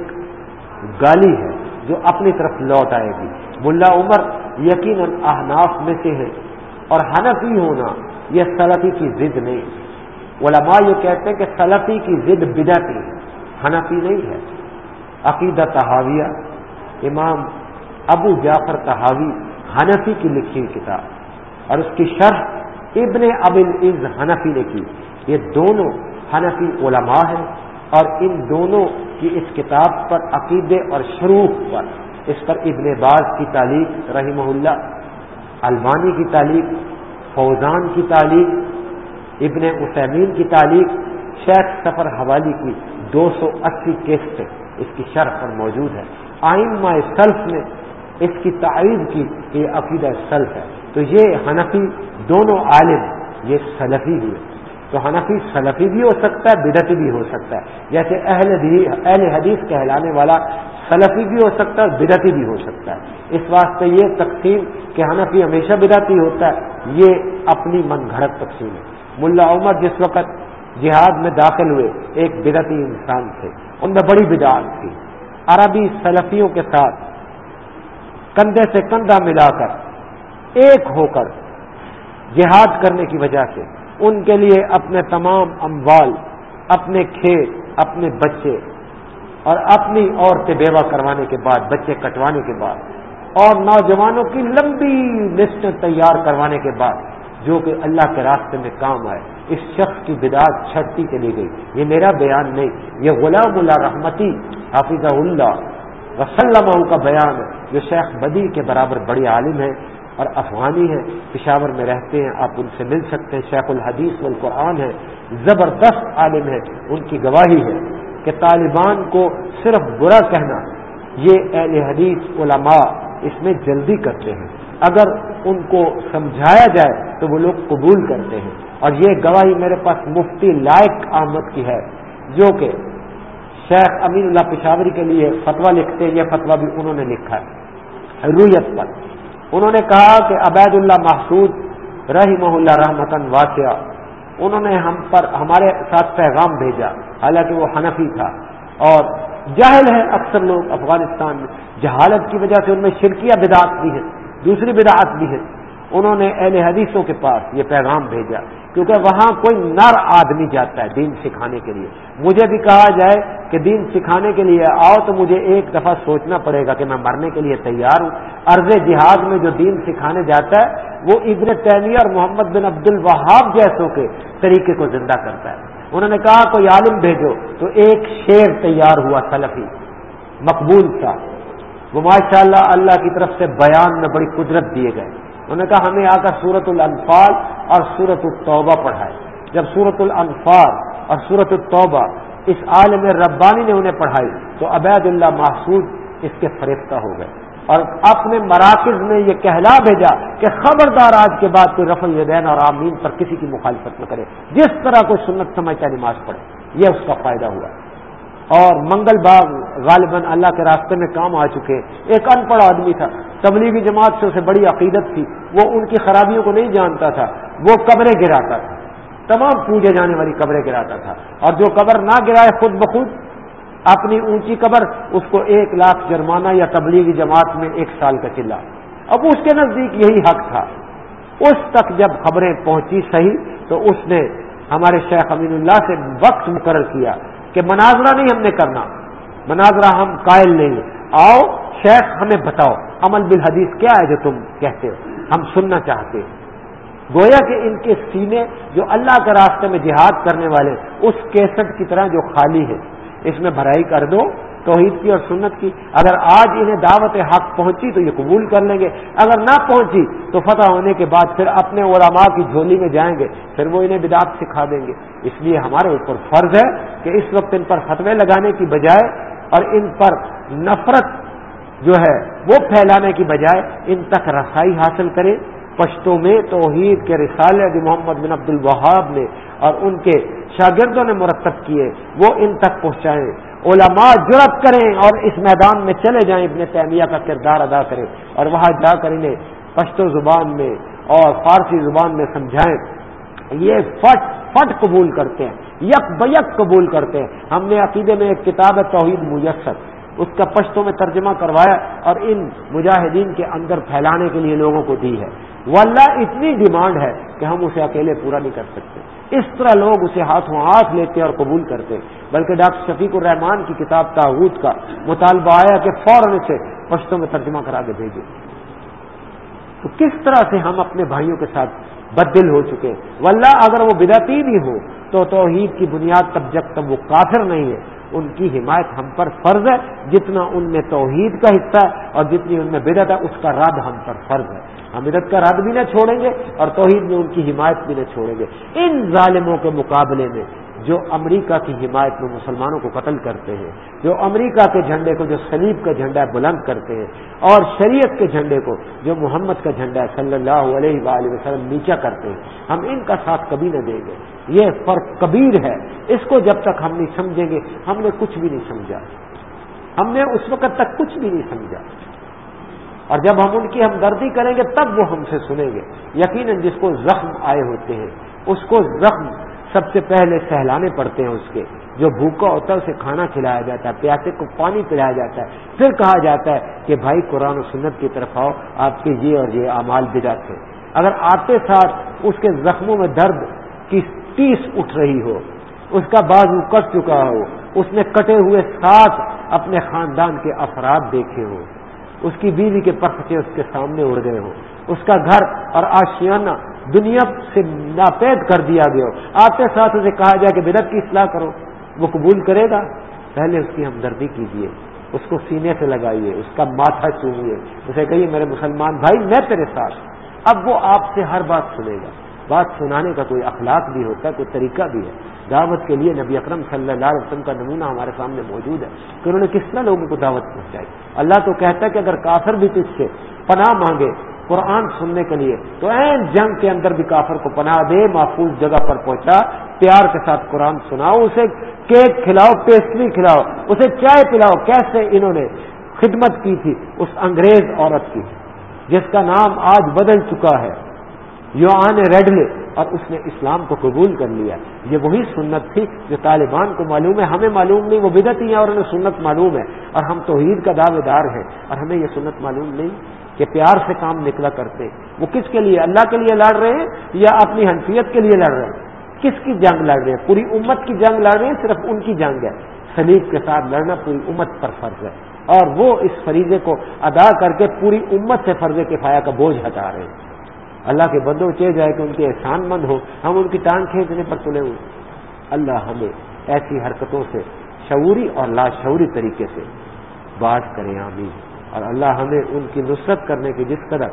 S1: گالی ہے جو اپنی طرف لوٹ آئے گی۔ ملا عمر یقیناً احناف میں سے ہے اور حنفی ہونا یہ سلفی کی ضد نہیں۔ علماء یہ کہتے ہیں کہ سلفی کی ضد بدعتی حنفی نہیں ہے۔ عقیدہ تحاویہ امام ابو جعفر تحاوی حنفی کی لکھی کتاب اور اس کی شرح ابن ابل عز حنفی نے کی۔ یہ دونوں حنفی علماء ہیں اور ان دونوں کی اس کتاب پر عقیدے اور شروع پر۔ اس پر ابن باز کی تعلیق رحمہ اللہ البانی کی تعلیق فوزان کی تعلیق ابن عثیمین کی تعلیق شیخ سفر حوالی کی دو سو اسی قسط اس کی شرح پر موجود ہے۔ آئین سلف نے اس کی تعریف کی کہ یہ عقیدہ سلف ہے۔ تو یہ حنفی دونوں عالم، یہ سلفی بھی ہے تو حنفی سلفی بھی ہو سکتا ہے بدتی بھی ہو سکتا ہے۔ جیسے اہل اہل حدیث کہلانے والا سلفی بھی ہو سکتا ہے بدتی بھی ہو سکتا ہے۔ اس واسطے یہ تقسیم کہ حنفی ہمیشہ بدتی ہوتا ہے، یہ اپنی من گھڑت تقسیم ہے۔ ملا عمر جس وقت جہاد میں داخل ہوئے، ایک بدتی انسان تھے۔ ان میں بڑی بدعت تھی۔ عربی سلفیوں کے ساتھ کندھے سے کندھا ملا کر ایک ہو کر جہاد کرنے کی وجہ سے ان کے لیے اپنے تمام اموال، اپنے کھیت، اپنے بچے اور اپنی عورتیں بیوہ کروانے کے بعد، بچے کٹوانے کے بعد، اور نوجوانوں کی لمبی لسٹ تیار کروانے کے بعد، جو کہ اللہ کے راستے میں کام آئے، اس شخص کی بدعت چھٹی چلی گئی۔ یہ میرا بیان نہیں، یہ غلام اللہ رحمتی حافظ اللہ وسلم کا بیان ہے۔ جو شیخ بدی کے برابر بڑی عالم ہے اور افغانی ہے، پشاور میں رہتے ہیں، آپ ان سے مل سکتے ہیں۔ شیخ الحدیث والقرآن ہے، زبردست عالم ہے، ان کی گواہی ہے۔ کہ طالبان کو صرف برا کہنا یہ اہل حدیث علماء اس میں جلدی کرتے ہیں۔ اگر ان کو سمجھایا جائے تو وہ لوگ قبول کرتے ہیں۔ اور یہ گواہی میرے پاس مفتی لائق آمد کی ہے، جو کہ شیخ امین اللہ پشاوری کے لیے فتویٰ لکھتے ہیں یہ فتویٰ بھی انہوں نے لکھا ہے۔ رویت پر انہوں نے کہا کہ عبید اللہ محسود رحمہ اللہ رحمتن واقعہ انہوں نے ہم پر ہمارے ساتھ پیغام بھیجا، حالانکہ وہ حنفی تھا۔ اور جاہل ہے اکثر لوگ افغانستان میں۔ جہالت کی وجہ سے ان میں شرکیہ بدعت بھی ہے دوسری بدعات بھی ہے انہوں نے اہل حدیثوں کے پاس یہ پیغام بھیجا، کیونکہ وہاں کوئی نر آدمی جاتا ہے دین سکھانے کے لیے۔ مجھے بھی کہا جائے کہ دین سکھانے کے لیے آؤ تو مجھے ایک دفعہ سوچنا پڑے گا کہ میں مرنے کے لیے تیار ہوں۔ عرض جہاد میں جو دین سکھانے جاتا ہے، وہ ابن تیمیہ اور محمد بن عبد الوہاب جیسوں کے طریقے کو زندہ کرتا ہے۔ انہوں نے کہا، کوئی عالم بھیجو۔ تو ایک شیر تیار ہوا سلفی، مقبول تھا۔ وہ ماشاء اللہ اللہ کی طرف سے بیان میں بڑی قدرت دیے گئے۔ انہوں نے کہا، ہمیں آ کر سورت الانفال اور سورت التوبہ پڑھائے۔ جب سورت الانفال اور سورت التوبہ اس عالم ربانی نے انہیں پڑھائی، تو عبید اللہ محسود اس کے فریفتہ ہو گئے۔ اور اپنے مراکز میں یہ کہلا بھیجا کہ خبردار آج کے بعد کوئی رفل یدین اور آمین پر کسی کی مخالفت نہ کرے۔ جس طرح کوئی سنت سمجھتا نماز پڑھے، یہ اس کا فائدہ ہوا۔ اور منگل باغ غالباً اللہ کے راستے میں کام آ چکے۔ ایک ان پڑھ آدمی تھا، تبلیغی جماعت سے اسے بڑی عقیدت تھی۔ وہ ان کی خرابیوں کو نہیں جانتا تھا، وہ قبریں گراتا تھا۔ تمام پوجے جانے والی قبریں گراتا تھا۔ اور جو قبر نہ گرائے خود بخود، اپنی اونچی قبر، اس کو ایک لاکھ جرمانہ یا تبلیغی جماعت میں ایک سال کا چلا اب اس کے نزدیک یہی حق تھا۔ اس تک جب خبریں پہنچی صحیح، تو اس نے ہمارے شیخ امین اللہ سے وقت مقرر کیا۔ کہ مناظرہ نہیں ہم نے کرنا، مناظرہ ہم قائل نہیں آؤ شیخ ہمیں بتاؤ، عمل بالحدیث کیا ہے جو تم کہتے ہو؟ ہم سننا چاہتے ہیں۔ گویا کہ ان کے سینے جو اللہ کے راستے میں جہاد کرنے والے، اس کیسٹ کی طرح جو خالی ہے۔ اس میں بھرائی کر دو، توحید کی اور سنت کی۔ اگر آج انہیں دعوت حق پہنچی تو یہ قبول کر لیں گے، اگر نہ پہنچی تو فتح ہونے کے بعد پھر اپنے علماء کی جھولی میں جائیں گے، پھر وہ انہیں بدعت سکھا دیں گے۔ اس لیے ہمارے اوپر فرض ہے کہ اس وقت ان پر فتوے لگانے کی بجائے اور ان پر نفرت جو ہے وہ پھیلانے کی بجائے ان تک رسائی حاصل کریں۔ پشتوں میں توحید کے رسالے محمد بن عبد الوہاب نے اور ان کے شاگردوں نے مرتب کیے، وہ ان تک پہنچائیں۔ علماء جرت کریں اور اس میدان میں چلے جائیں، ابن تیمیہ کا کردار ادا کریں اور وہاں جا کر انہیں پشتو زبان میں اور فارسی زبان میں سمجھائیں۔ یہ فٹ فٹ قبول کرتے ہیں، یک بیک قبول کرتے ہیں۔ ہم نے عقیدے میں ایک کتاب ہے توحید میسر، اس کا پشتوں میں ترجمہ کروایا اور ان مجاہدین کے اندر پھیلانے کے لیے لوگوں کو دی ہے۔ واللہ اتنی ڈیمانڈ ہے کہ ہم اسے اکیلے پورا نہیں کر سکتے۔ اس طرح لوگ اسے ہاتھوں ہاتھ لیتے اور قبول کرتے۔ بلکہ ڈاکٹر شفیق الرحمان کی کتاب تاغوت کا مطالبہ آیا کہ فوراً اسے پشتوں میں ترجمہ کرا کے بھیجے۔ تو کس طرح سے ہم اپنے بھائیوں کے ساتھ بدل ہو چکے؟ واللہ، اگر وہ بدعتی بھی ہو، تو توحید کی بنیاد تب جب تک وہ کافر نہیں ہے۔ ان کی حمایت ہم پر فرض ہے۔ جتنا ان میں توحید کا حصہ ہے اور جتنی ان میں بدت ہے، اس کا رد ہم پر فرض ہے۔ ہم بدت کا رد بھی نہ چھوڑیں گے اور توحید میں ان کی حمایت بھی نہ چھوڑیں گے۔ ان ظالموں کے مقابلے میں جو امریکہ کی حمایت میں مسلمانوں کو قتل کرتے ہیں، جو امریکہ کے جھنڈے کو، جو سلیب کا جھنڈا بلند کرتے ہیں، اور شریعت کے جھنڈے کو جو محمد کا جھنڈا ہے، صلی اللہ علیہ وآلہ وسلم نیچا کرتے ہیں۔ ہم ان کا ساتھ کبھی نہ دیں گے۔ یہ فرق کبیر ہے۔ اس کو جب تک ہم نہیں سمجھیں گے، ہم نے کچھ بھی نہیں سمجھا۔ ہم نے اس وقت تک کچھ بھی نہیں سمجھا۔ اور جب ہم ان کی ہمدردی کریں گے تب وہ ہم سے سنیں گے۔ یقیناً جس کو زخم آئے ہوتے ہیں، اس کو زخم سب سے پہلے سہلانے پڑتے ہیں اس کے۔ جو بھوکا ہوتا ہے، اسے کھانا کھلایا جاتا ہے، پیاسے کو پانی پلایا جاتا ہے۔ پھر کہا جاتا ہے کہ بھائی، قرآن و سنت کی طرف آؤ، آپ کے یہ اور یہ اعمال بجا تھے اگر آتے ساتھ اس کے زخموں میں درد کی ٹیس اٹھ رہی ہو، اس کا بازو کٹ چکا ہو، اس نے کٹے ہوئے ساتھ اپنے خاندان کے افراد دیکھے ہو اس کی بیوی کے پرچے اس کے سامنے اڑ گئے ہو اس کا گھر اور آشیانہ دنیا سے ناپید کر دیا گیا۔ ہو آتے ساتھ اسے کہا جائے کہ بدت کی اصلاح کرو۔ وہ قبول کرے گا۔ پہلے اس کی ہمدردی کیجیے اس کو سینے سے لگائیے۔ اس کا ماتھا چومیے اسے کہیے، میرے مسلمان بھائی، میں تیرے ساتھ۔ اب وہ آپ سے ہر بات سنے گا۔ بات سنانے کا کوئی اخلاق بھی ہوتا ہے کوئی طریقہ بھی ہے۔ دعوت کے لیے نبی اکرم صلی اللہ علیہ وسلم کا نمونہ ہمارے سامنے موجود ہے کہ انہوں نے کس طرح لوگوں کو دعوت پہنچائی؟ اللہ تو کہتا ہے کہ اگر کافر بھی تجھ سے پناہ مانگے قرآن سننے کے لیے، تو این جنگ کے اندر بھی کافر کو پناہ دے، محفوظ جگہ پر پہنچا، پیار کے ساتھ قرآن سناؤ، اسے کیک کھلاؤ، پیسٹری کھلاؤ، اسے چائے پلاؤ، کیسے انہوں نے خدمت کی تھی؟ اس انگریز عورت کی، جس کا نام آج بدل چکا ہے یو آن ریڈلے۔ اور اس نے اسلام کو قبول کر لیا۔ یہ وہی سنت تھی جو طالبان کو معلوم ہے۔ ہمیں معلوم نہیں، وہ بدت ہی ہے اور انہیں سنت معلوم ہے۔ اور ہم توحید کا دعوے دار ہیں۔ اور ہمیں یہ سنت معلوم نہیں کہ پیار سے کام نکلا کرتے۔ وہ کس کے لیے؟ اللہ کے لیے لڑ رہے ہیں یا اپنی حنفیت کے لیے لڑ رہے ہیں؟ کس کی جنگ لڑ رہے ہیں؟ پوری امت کی جنگ لڑ رہے ہیں، صرف ان کی جنگ ہے۔ سلیب کے ساتھ لڑنا پوری امت پر فرض ہے۔ اور وہ اس فریضے کو ادا کر کے پوری امت سے فرض کفایا کا بوجھ ہٹا رہے ہیں۔ اللہ کے بندوں چے جائے کہ ان کے احسان مند ہو ہم ان کی ٹانگ کھینچنے پر تلے ہوئے۔ اللہ ہمیں ایسی حرکتوں سے شعوری اور لاشعوری طریقے سے بات کریں، آمین۔ اور اللہ ہمیں ان کی نصرت کرنے کی جس قدر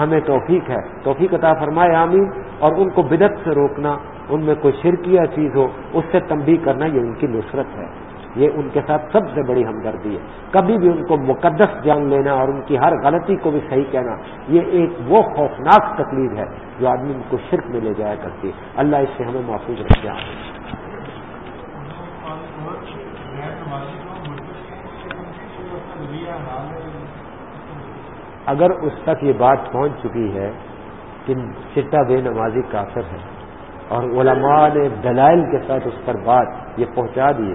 S1: ہمیں توفیق ہے، توفیق عطا فرمائے، آمین۔ اور ان کو بدت سے روکنا، ان میں کوئی شرکیہ چیز ہو، اس سے تنبیہ کرنا یہ ان کی نصرت ہے۔ یہ ان کے ساتھ سب سے بڑی ہمدردی ہے۔ کبھی بھی ان کو مقدس جان لینا اور ان کی ہر غلطی کو بھی صحیح کہنا، یہ ایک وہ خوفناک تکلیف ہے جو آدمی ان کو شرک میں لے جایا کرتی ہے۔ اللہ اس سے ہمیں محفوظ رکھتے اگر اس تک یہ بات پہنچ چکی ہے کہ چٹا بے نمازی کافر ہے اور علماء نے دلائل کے ساتھ اس پر بات یہ پہنچا دیے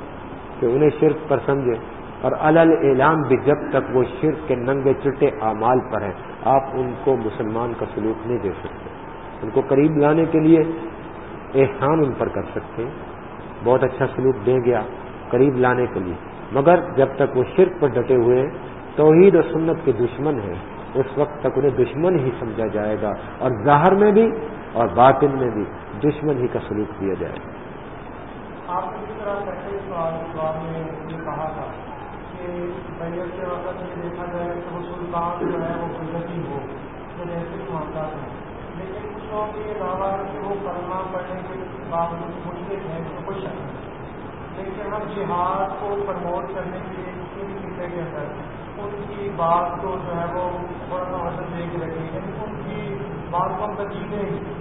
S1: کہ انہیں شرک پر سمجھے۔ اور الل اعلان بھی جب تک وہ شرک کے ننگے چٹے اعمال پر ہیں، آپ ان کو مسلمان کا سلوک نہیں دے سکتے۔ ان کو قریب لانے کے لیے احسان ان پر کر سکتے بہت اچھا سلوک دے گیا قریب لانے کے لیے۔ مگر جب تک وہ شرک پر ڈٹے ہوئے توحید و سنت کے دشمن ہیں۔ اس وقت تک انہیں دشمن ہی سمجھا جائے گا۔ اور ظاہر میں بھی اور باطن میں بھی دشمن ہی کا سلوک دیا جائے گا۔
S2: طرح پہلے سوال سوال میں یہ کہا تھا کہ بیت کے وقت یہ دیکھا جائے کہ وہ سلطان جو ہے وہ قدرتی ہو، جو جیسے معاملات ہیں لیکن کچھ لوگوں کو یہ دعویٰ ہے کہ وہ کلمہ پڑھنے کے باوجود مشکل ہیں، تو کوئی شک نہیں۔ لیکن ہم جہاد کو پروموٹ کرنے کے لیے کسی بھی خطے کے اندر ان کی بات کو جو ہے وہ تھوڑا سا وزن دے کے رکھیں یعنی ان کی بات کو ہم ترجیح دیں۔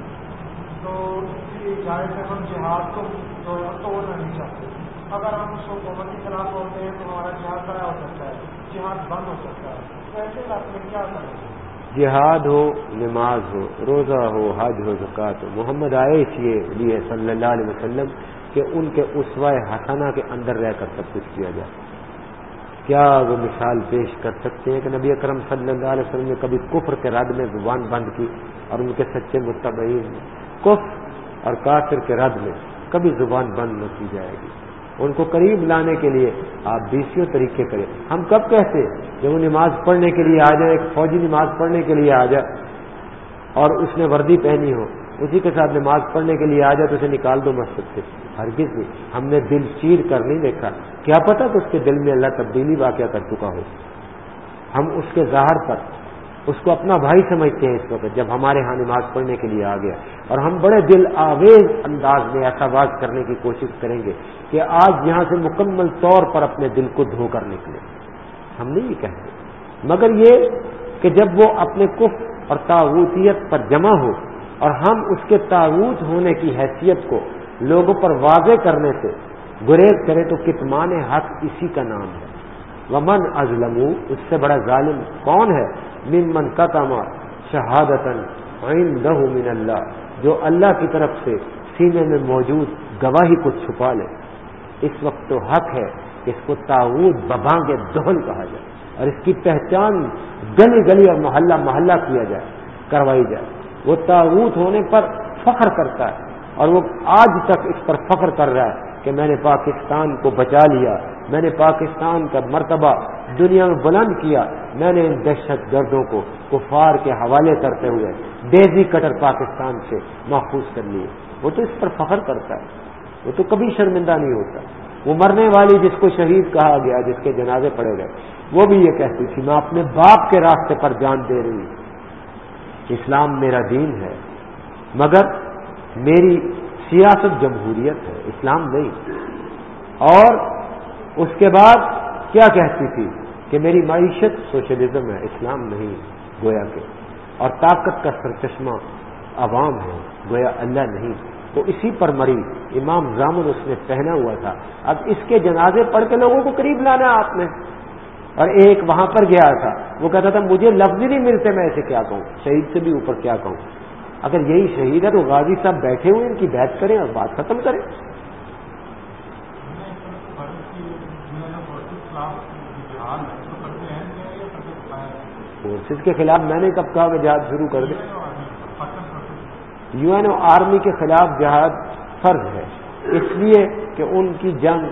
S2: تو اس کی جائز سے ہم جہاد کو جو ہے توڑنا نہیں چاہتے اگر ہم اس کو حکومت کے خلاف ہوتے ہیں تو ہمارا جہاد بڑا ہو سکتا ہے۔ جہاد بند ہو سکتا ہے۔ تو ایسے علاقے میں کیا کریں؟
S1: جہاد ہو، نماز ہو، روزہ ہو، حج ہو زکات ہو۔ محمد آئے اس لیے صلی اللہ علیہ وسلم کہ ان کے اسوائے حسنہ کے اندر رہ کر سب کچھ کیا جائے۔ کیا وہ مثال پیش کر سکتے ہیں کہ نبی اکرم صلی اللہ علیہ وسلم نے کبھی کفر کے رد میں زبان بند کی اور ان کے سچے متبعین کف اور کافر کے رد میں کبھی زبان بند نہ کی جائے گی۔ ان کو قریب لانے کے لیے آپ بیسیوں طریقے کریں۔ ہم کب کہتے جب وہ نماز پڑھنے کے لیے آ جائے، ایک فوجی نماز پڑھنے کے لیے آ جائے اور اس نے وردی پہنی ہو، اسی کے ساتھ نماز پڑھنے کے لیے آ جائے تو اسے نکال دو مسجد سے۔ ہرگز نہیں۔ ہم نے دل چیر کر نہیں دیکھا۔ کیا پتا کہ اس کے دل میں اللہ تبدیلی واقعہ کر چکا ہو۔ ہم اس کے ظاہر پر اس کو اپنا بھائی سمجھتے ہیں اس وقت جب ہمارے ہاں نماز پڑھنے کے لیے آ گیا۔ اور ہم بڑے دل آویز انداز میں ایسا بات کرنے کی کوشش کریں گے کہ آج یہاں سے مکمل طور پر اپنے دل کو دھو کر نکلے۔ ہم نہیں یہ کہتے۔ مگر یہ کہ جب وہ اپنے کف اور تعوتیت پر جمع ہو اور ہم اس کے تعوت ہونے کی حیثیت کو لوگوں پر واضح کرنے سے گریز کرے تو کتمان حق اسی کا نام ہے۔ ومن ازلم، اس سے بڑا ظالم کون ہے؟ ممن قطما شہادت من اللہ، جو اللہ کی طرف سے سینے میں موجود گواہی کو چھپا لے۔ اس وقت تو حق ہے کہ اس کو تعود ببانگ دہل کہا جائے اور اس کی پہچان گلی گلی اور محلہ محلہ کیا جائے، کروائی جائے۔ وہ تعوت ہونے پر فخر کرتا ہے اور وہ آج تک اس پر فخر کر رہا ہے کہ میں نے پاکستان کو بچا لیا میں نے پاکستان کا مرتبہ دنیا میں بلند کیا، میں نے ان دہشت گردوں کو کفار کے حوالے کرتے ہوئے ڈیزی کٹر پاکستان سے محفوظ کر لیے۔ وہ تو اس پر فخر کرتا ہے۔ وہ تو کبھی شرمندہ نہیں ہوتا۔ وہ مرنے والی جس کو شہید کہا گیا، جس کے جنازے پڑے گئے، وہ بھی یہ کہتی تھی، میں اپنے باپ کے راستے پر جان دے رہی ہوں۔ اسلام میرا دین ہے، مگر میری سیاست جمہوریت ہے۔ اسلام نہیں۔ اور اس کے بعد کیا کہتی تھی کہ میری معیشت سوشلزم ہے، اسلام نہیں، گویا کے اور طاقت کا سرچشمہ عوام ہے، گویا اللہ نہیں۔ تو اسی پر مری۔ امام زامن اس نے پہنا ہوا تھا۔ اب اس کے جنازے پڑھ کے لوگوں کو قریب لانا آپ نے۔ اور ایک وہاں پر گیا تھا۔ وہ کہتا تھا، مجھے لفظ نہیں ملتے، میں ایسے کیا کہوں؟ شہید سے بھی اوپر کیا کہوں؟ اگر یہی شہید ہے تو غازی صاحب بیٹھے ہوئے ان کی بیعت کریں اور بات ختم کریں۔ فورسز کے خلاف میں نے کب کہا کہ جہاد شروع کر دیں یو این او آرمی کے خلاف جہاد فرض ہے. اس لیے کہ ان کی جنگ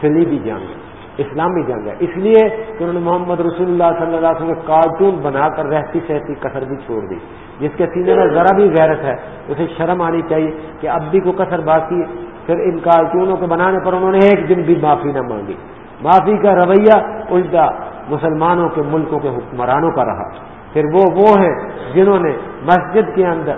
S1: سلیبی جنگ اسلامی جنگ ہے. اس لیے کہ انہوں نے محمد رسول اللہ صلی اللہ علیہ وسلم کارٹون بنا کر رہتی سہتی کثر بھی چھوڑ دی. جس کے سینے میں ذرا بھی غیرت ہے، اسے شرم آنی چاہیے کہ اب بھی کو کثر باقی پھر ان کارٹونوں کے بنانے پر انہوں نے ایک دن بھی معافی نہ مانگی. معافی کا رویہ الٹا مسلمانوں کے ملکوں کے حکمرانوں کا رہا۔ پھر وہ وہ ہیں جنہوں نے مسجد کے اندر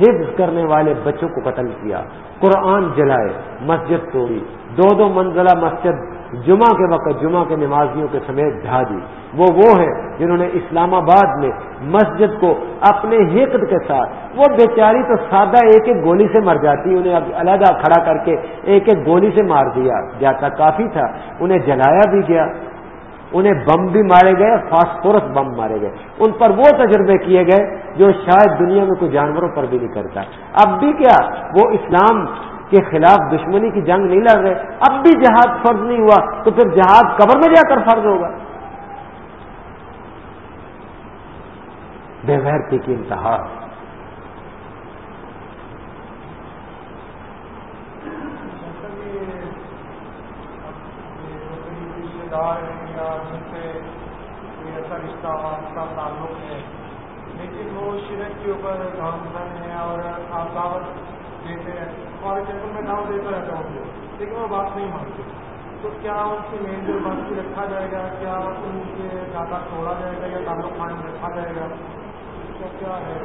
S1: حفظ کرنے والے بچوں کو قتل کیا۔ قرآن جلائے، مسجد توڑی۔ دو دو منزلہ مسجد جمعہ کے وقت، جمعہ کے نمازیوں کے سمیت ڈھا دی۔ وہ وہ ہیں جنہوں نے اسلام آباد میں مسجد کو اپنے حقد کے ساتھ، وہ بیچاری تو سادہ ایک ایک گولی سے مر جاتی، انہیں اب علیحدہ کھڑا کر کے ایک ایک گولی سے مار دیا۔ جاتا کافی تھا، انہیں جلایا بھی گیا۔ انہیں بم بھی مارے گئے، فاسفورس بم مارے گئے۔ ان پر وہ تجربے کیے گئے جو شاید دنیا میں کوئی جانوروں پر بھی نہیں کرتا۔ اب بھی کیا وہ اسلام کے خلاف دشمنی کی جنگ نہیں لڑ رہے؟ اب بھی جہاد فرض نہیں ہوا، تو پھر جہاد قبر میں جا کر فرض ہوگا۔ بے غیرتی کی انتہا۔
S2: جن سے ایسا رشتہ کا تعلق ہے۔ لیکن وہ شرک کے اوپر گھن ہے اور آپ دعوت دیتے ہیں اور جیسے میں دعوت دیتا رہتا ہوں لیکن وہ بات نہیں مانتے۔ تو کیا ان کی مین جو بات رکھا جائے گا؟ کیا ان کے زیادہ چھوڑا جائے گا یا تعلق قائم رکھا جائے گا؟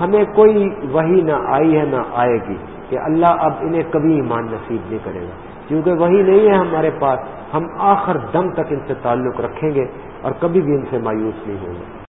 S1: ہمیں کوئی وہی نہ آئی ہے نہ آئے گی کہ اللہ اب انہیں کبھی ایمان نصیب نہیں کرے گا۔ کیونکہ وہی نہیں ہے ہمارے پاس، ہم آخر دم تک ان سے تعلق رکھیں گے اور کبھی بھی ان سے مایوس نہیں ہوں گے۔